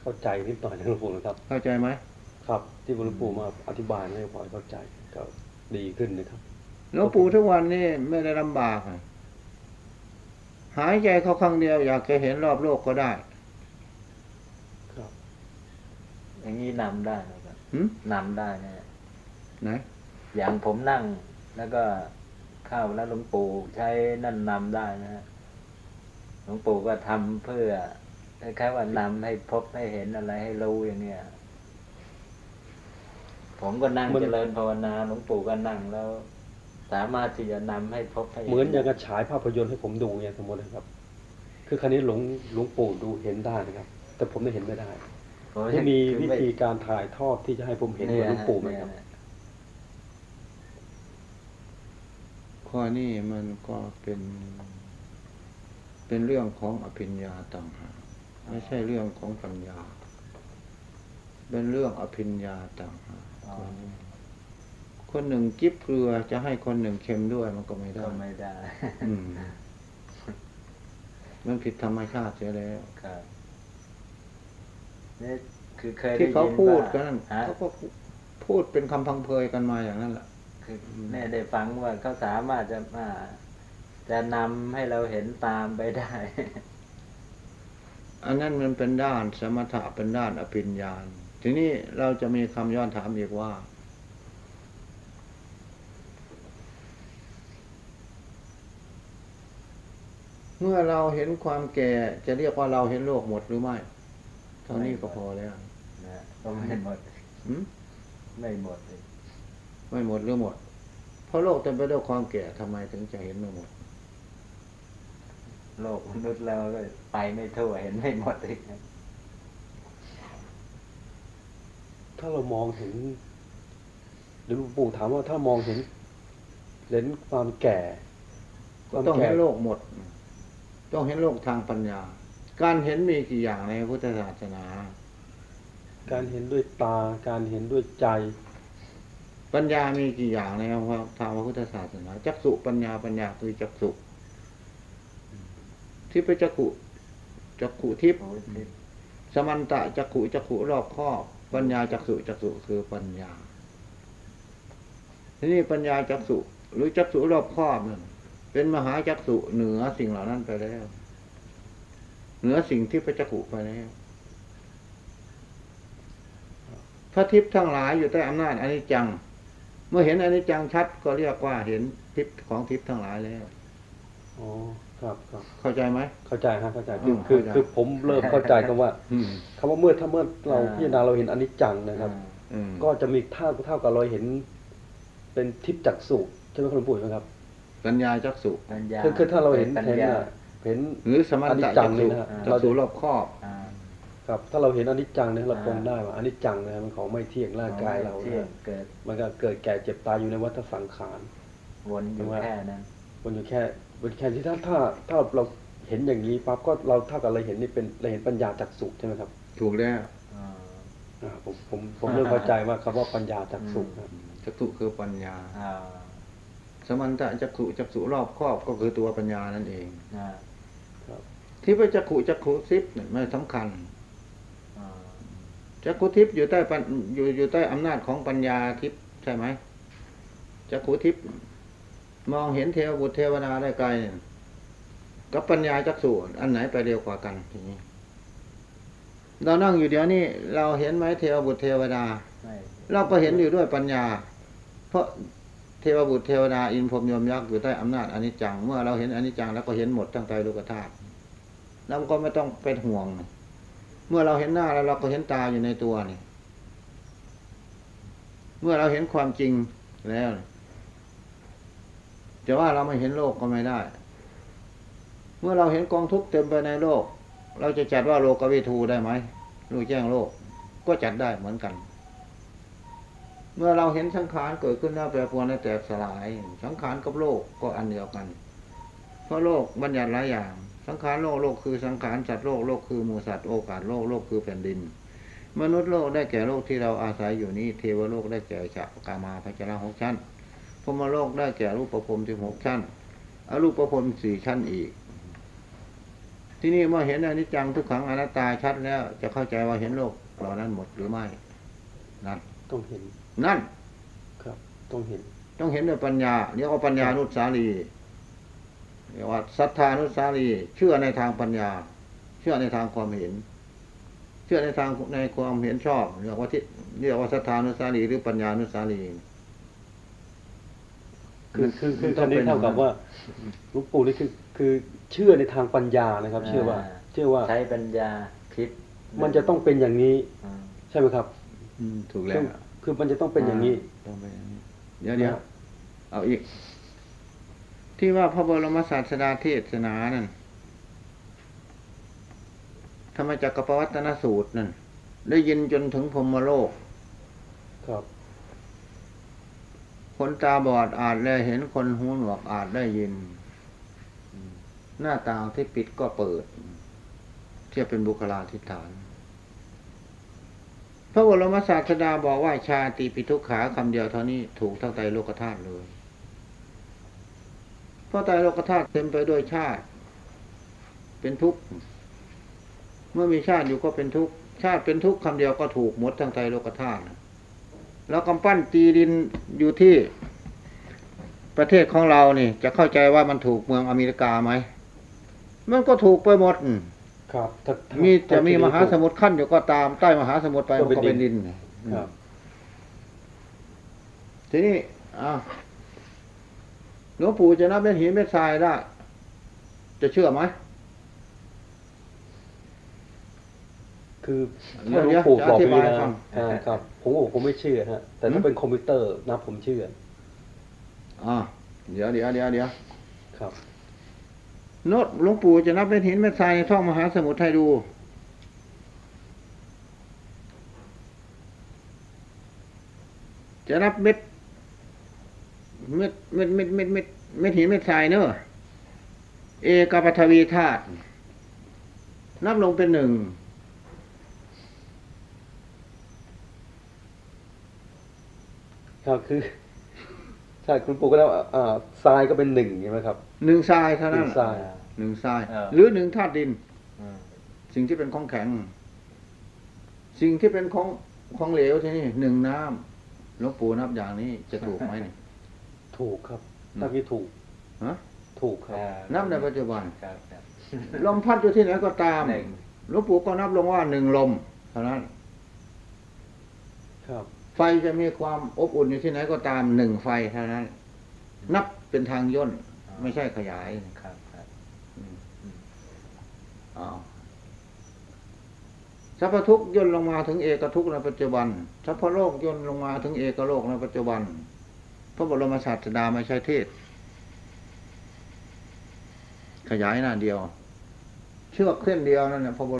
S5: เข้าใจนิดหน่อยนะหลวงปู่นะครับ
S2: เข้าใจไหม
S5: ครับ ที่หลวงปู่มาอธิบายให้พอเข้าใจก็ดีขึ้นนะครับ
S2: หลวงปู่ทุกวันนี้ไม่ได้ลำบากอะหายใจเขาครั้งเดียวอยากจะเห็นรอบโลกก็ได้
S5: ครับ
S3: อย่างนี้นำได้นะครับ
S2: หืม
S3: นำได้นะ
S2: ไหน
S3: อย่างผมนั่งแล้วก็เข้าแล้วหลวงปู่ใช้นั่นนำได้นะฮะหลวงปู่ก็ทำเพื่อคล้ายๆว่านำให้พบให้เห็นอะไรให้รู้อย่างเนี้ยผมก็นั่ง
S5: มัน
S3: เจริญภาวนาหลวงปู่ก็นั่งแล้ว สามารถที่จะนำให้พบให้
S5: เหมือนอย่างกับฉายภาพยนตร์ให้ผมดูไงสมมตินะครับ คือครั้นี้หลวงหลวงปู่ดูเห็นได้นะครับ แต่ผมไม่เห็นไม่ได้
S3: ผม
S5: ที่มี
S3: คือ
S5: วิ
S3: ไม่
S5: ธีการถ่ายทอดที่จะให้ผมเห็นเหมือนหลวงปู่ไหมครับ
S3: เนี่ย
S2: ข้อนี้มันก็เป็น เป็นเรื่องของอภิญญาต่างหากไม่ใช่เรื่องของปัญญา เป็นเรื่องอภิญญาต่างหาก
S3: อ๋อ
S2: คนหนึ่งจิ๊บเกลือจะให้คนหนึ่งเค็มด้วยมันก็ไม่ได้
S3: ก็ไม่ได้
S2: อืมมันผิดธรรมชาติเสียแล้ว
S3: ครับ นี่คือเคย
S2: ที่เขา
S3: ไยิ
S2: พูด
S3: ว่
S2: กัน
S3: ฮะ
S2: เขาก็พูดเป็นคำพังเพยกันมาอย่างนั้นแหละ
S3: คือแม่ได้ฟังว่าเขาสามารถจะมาจะนำให้เราเห็นตามไปได้
S2: อันนั้นมันเป็นด้านสมถะเป็นด้านอภิญญาทีนี้เราจะมีคำย้อนถามอีกว่า เมื่อเราเห็นความแก่จะเรียกว่าเราเห็นโลกหมดหรือไม่ เท่านี้ก็พอแล้ว
S3: นะก็ไม่หมด
S2: หืม
S3: ไม่หมดเลย
S2: ไม่หมดหรือหมด เพราะโลกเต็มไปด้วยความแก่ทำไมถึงจะเห็นไม่หมด
S3: โลกมนุษย์เราก็ไปไม่ทั่วเห็นไม่หมดอีกนะ
S5: ถ้าเรามองเห็นหรือหลวงปู่ถามว่าถ้ามองเห็นเห็นความแก่ความ
S2: ต้อง
S5: แก่
S2: เห็นโลกหมด ต้องเห็นโลกทางปัญญา การเห็นมีกี่อย่างในพุทธศาสนา
S5: การเห็นด้วยตา การเห็นด้วยใจ
S2: ปัญญามีกี่อย่างในทางพระพุทธศาสนา จักสุปัญญาปัญญาคือจักสุทิพจักขุจักขุทิพ
S3: โอ้ยทิพย์
S2: สมันตะจักขุจักขุรอบครอบปัญญาจักสุจักสุคือปัญญา ทีนี้ปัญญาจักสุหรือจักสุรอบครอบนั่นเป็นมหาจักสุเหนือสิ่งเหล่านั้นไปแล้ว เหนือสิ่งที่พระจักขุไปแล้วพระทิพย์ทั้งหลายอยู่ใต้อำนาจอนิจจัง เมื่อเห็นอนิจจังชัดก็เรียกว่าเห็นทิพย์ของทิพย์ทั้งหลายแล้ว
S5: อ๋อครับครับ
S2: เข้าใจไหม
S5: เข้าใจฮะเข้าใจ
S2: อื
S5: คือ
S2: ม
S5: คือ
S2: เข้าใจ
S5: คือผมเริ่มเข้าใจคำว่า
S2: อืม
S5: คำว่าเมื่อถ้าเมื่อเราพิจารณาเราเห็นอนิจจังนะครับ
S2: อืม
S5: ก็จะมีเท่าเท่ากับเราเห็น เป็นทิพย์จักษุใช่ไหมคุณหลวงปู่ไหมครับ
S2: ปัญญาจักสุ
S3: ปัญญา
S5: คือคือถ้าเราเห็น
S3: ปัญ
S5: เห็น
S3: ญา
S5: น่ะ เห็น
S2: หรือสมัน
S5: อนิ
S2: ตะ
S5: จจั
S2: จั
S5: ง
S2: ก
S5: นี่
S2: สุ
S5: นะฮะ
S2: จักสุรอบครอบ
S3: อ่า
S5: ครับ ถ้าเราเห็นอนิจจังเนี่ยเรา
S3: อ่า
S5: ปรงได้ว่าอนิจจังนะมันของไม่เที่ยงร่างกายเรา
S3: ที่
S5: เนี่ย
S3: เกิด
S5: มันก็เกิดแก่เจ็บตายอยู่ในวัฏสังขาร
S3: วนอยู่แค่นั้น
S5: มันอยู่แค่มันแค่ที่ถ้าถ้าถ้าเราเห็นอย่างนี้ปั๊บก็เราเท่ากับเราเห็นนี่เป็นเราเห็นปัญญาจักษุใช่ไหมครับ
S2: ถูกแล้ว
S3: อ่า
S5: อ่าผมผมผมเริ่มเข้าใจว่าคำว่าปัญญาจักษุครับ
S2: จักสุคือปัญญา
S3: อ่า
S2: สมันตะจักสุจักสุรอบครอบก็คือตัวปัญญานั่นเอง
S3: อ่า
S2: ที่พระจักขุจักขุทิพย์เนี่ยไม่สำคัญ
S3: อ่า
S2: จักขุทิพย์อยู่ใต้ปัญอยู่อยู่ใต้อำนาจของปัญญาทิพย์ใช่ไหมจักขุทิพย์มองเห็นเทวบุตรเทวดาได้ไกลเนี่ยกับปัญญาจักสูอันไหนไปเร็วกว่ากันทีนี้เรานั่งอยู่เดี๋ยวนี้เราเห็นไหมเทวบุตรเทวดา
S3: ไม่
S2: เราก็เห็นอยู่ด้วยปัญญา เพราะเทวบุตรเทวดาอินพรหมยมยักษ์อยู่ใต้อำนาจอนิจจัง เมื่อเราเห็นอนิจจังแล้วก็เห็นหมดทั้งใจโลกธาตุ เราก็ไม่ต้องเป็นห่วง เมื่อเราเห็นหน้าแล้วเราก็เห็นตาอยู่ในตัวนี่ เมื่อเราเห็นความจริงแล้วจะว่าเราไม่เห็นโลกก็ไม่ได้ เมื่อเราเห็นกองทุกข์เต็มไปในโลก เราจะจัดว่าโลกวิทูได้ไหมรู้แจ้งโลกก็จัดได้เหมือนกัน เมื่อเราเห็นสังขารเกิดขึ้นแล้วแปรปรวนและแตกสลาย สังขารกับโลกก็อันเดียวกัน เพราะโลกบัญญัติหลายอย่าง สังขารโลกโลกคือสังขารสัตว์โลกโลกคือหมูสัตว์โอกาสโลกโลกคือแผ่นดิน มนุษย์โลกได้แก่โลกที่เราอาศัยอยู่นี้เทวโลกได้แก่จักรกามาพัชระหกชั้นพรหมโลกได้แก่รูปประพรมที่หกชั้นอรูปประพรมสี่ชั้นอีก ที่นี่เมื่อเห็นอนิจจังทุกขังอนัตตาชัดแล้ว จะเข้าใจว่าเห็นโลกเหล่านั้นหมดหรือไม่นั่น
S5: ต้องเห็น
S2: นั่น
S5: ครับ ต้องเห็น
S2: ต้องเห็นด้วยปัญญาเรียกว่าปัญญานุสาลี เรียกว่าศรัทธานุสาลีเชื่อในทางปัญญา เชื่อในทางความเห็น เชื่อในทางในความเห็นชอบเรียกว่าที่เรียกว่าศรัทธานุสาลีหรือปัญญานุสาลี
S5: คือคือคือ
S2: ต้
S5: คั
S2: ง
S5: นนี้
S2: ป็
S5: เท่ากับว่าหลวงปู่นี่คือคือเชื่อในทางปัญญานะครับ เชื่อว่า เชื่อว่า
S3: ใช้ปัญญาคิด
S5: มันจะต้องเป็นอย่างนี้
S3: อืม
S5: ใช่ไหมครับ
S2: อืมถูกแล้
S5: คือ
S2: ว
S5: คือมันจะต้องเป็นอย่างนี้
S2: ต้องไปอย่างนี้เดี๋ยวเดี๋ยวเอาอีก ที่ว่าพระบรมศาสดาเทศนานั่นธรรมจักรปวัตนสูตรนั่นได้ยินจนถึงพรหมโลก
S5: ครับ
S2: คนตาบอดอาจได้เห็นคนหูหนวกอาจได้ยิน หน้าต่างที่ปิดก็เปิด เทียบเป็นบุคลาธิฐาน พระบรมศาสดาบอกว่าชาติปิทุกขาคำเดียวเท่านี้ถูกทั้งไตรโลกธาตุเลยเพ ราะไตรโลกธาตุเต็มไปด้วยชาติ เป็นทุกข์ เมื่อมีชาติอยู่ก็เป็นทุกข์ ชาติเป็นทุกข์คำเดียวก็ถูกหมดทั้งไตรโลกธาตุแล้วกำปั้นตีดินอยู่ที่ประเทศของเรานี่ จะเข้าใจว่ามันถูกเมืองอเมริกาไหม มันก็ถูกไปหมด
S5: ครับถ้าถ้า
S2: มีจะ
S5: ถ้า
S2: มี
S5: ที่
S2: มหาสมุทรขั้นอยู่ก็ตามใต้มหาสมุทรไป
S5: ก็
S2: มัน
S5: เป็น
S2: ก็เป็น
S5: ดิ
S2: ดิ
S5: น
S2: น
S5: ครับ
S2: ทีนี้อ้าว หลวงปู่จะนับเป็นหินเป็นทรายได้ จะเชื่อไหม
S5: คือ
S2: เดี๋
S5: ถ้า
S2: ยว
S5: หลวงปู่
S2: จะ
S5: บอก
S2: อธิ
S5: นี้
S2: บาย
S5: นะ
S2: ฟัง
S5: อ่าครับผมบอกผมไม่เชื่อฮะแต่
S2: หื
S5: ถ้ามเป็นคอมพิวเตอร์นะผมเชื่อ
S2: อ่าเดี๋ยวเดี๋ยวเดี๋ยวเดี๋ยว
S5: ครับ
S2: โนตหลวงปู่จะนับเป็นหินเป็นทรายในท่องมหาสมุทรให้ดู จะนับเม็ด เม็ดเม็ดเม็ดเม็ดเม็ดเม็ดหินเม็ดทรายเนอะเอกปฐวีธาตุนับลงเป็นหนึ่ง
S5: ครับคือใช่คุณปู่ก็แล้วอ่าทรายก็เป็นหนึ่งใช่ไหมครับ
S2: หนึ่งทรายเท่า
S5: ห
S2: นั้
S5: นึ่
S2: น
S5: งทราย
S2: หนึ่งทราย
S3: เออ
S2: หรือหนึ่งธาตุดิน
S3: อืม
S2: สิ่งที่เป็นของแข็ง สิ่งที่เป็นของของเหลวที่นี่หนึ่งน้ำหลวงปู่นับอย่างนี้จะถูกไหมเนี่ย
S5: ถูกครับ
S2: อืม
S5: ถ้าพี่ถูก
S2: ฮะ
S5: ถูกครับ
S3: อ่า
S2: นับในปัจจุบัน
S3: ครับครับ
S2: ลมพัดอยู่ที่ไหนก็ตาม
S3: หนึ่ง
S2: หลวงปู่ก็นับลงว่าหนึ่งลมเท่านั้น
S5: ครับ
S2: ไฟจะมีความอบอุ่นอยู่ที่ไหนก็ตามหนึ่งไฟเท่านั้น นับเป็นทางย่นไม่ใช่ขยาย
S3: ครับครับ
S2: อ้าวสัพพทุกข์ย่นลงมาถึงเอกทุกข์ในปัจจุบันสัพพโลกย่นลงมาถึงเอกโลกในปัจจุบัน พระบรมศาสดาไม่ใช่เทศ ขยายหน้าเดียว เชือกเส้นเดียวนั่นแหละพระบรม